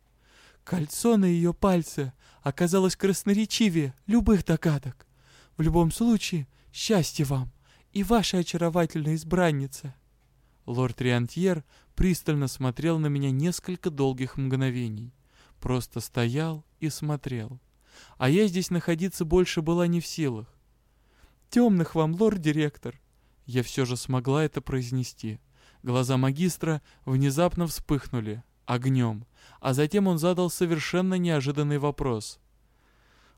Кольцо на ее пальце оказалось красноречивее любых догадок. В любом случае, счастья вам и вашей очаровательной избраннице. Лорд Риантьер пристально смотрел на меня несколько долгих мгновений. Просто стоял и смотрел. А я здесь находиться больше была не в силах. «Темных вам, лорд-директор!» Я все же смогла это произнести. Глаза магистра внезапно вспыхнули огнем, а затем он задал совершенно неожиданный вопрос.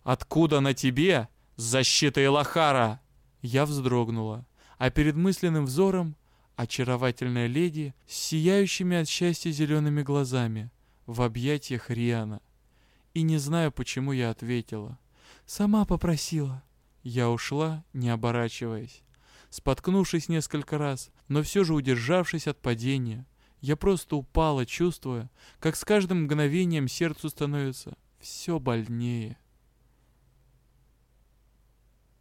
«Откуда на тебе защита Илахара?» Я вздрогнула, а перед мысленным взором очаровательная леди с сияющими от счастья зелеными глазами в объятиях Риана. И не знаю, почему я ответила. «Сама попросила». Я ушла, не оборачиваясь. Споткнувшись несколько раз, но все же удержавшись от падения, я просто упала, чувствуя, как с каждым мгновением сердцу становится все больнее.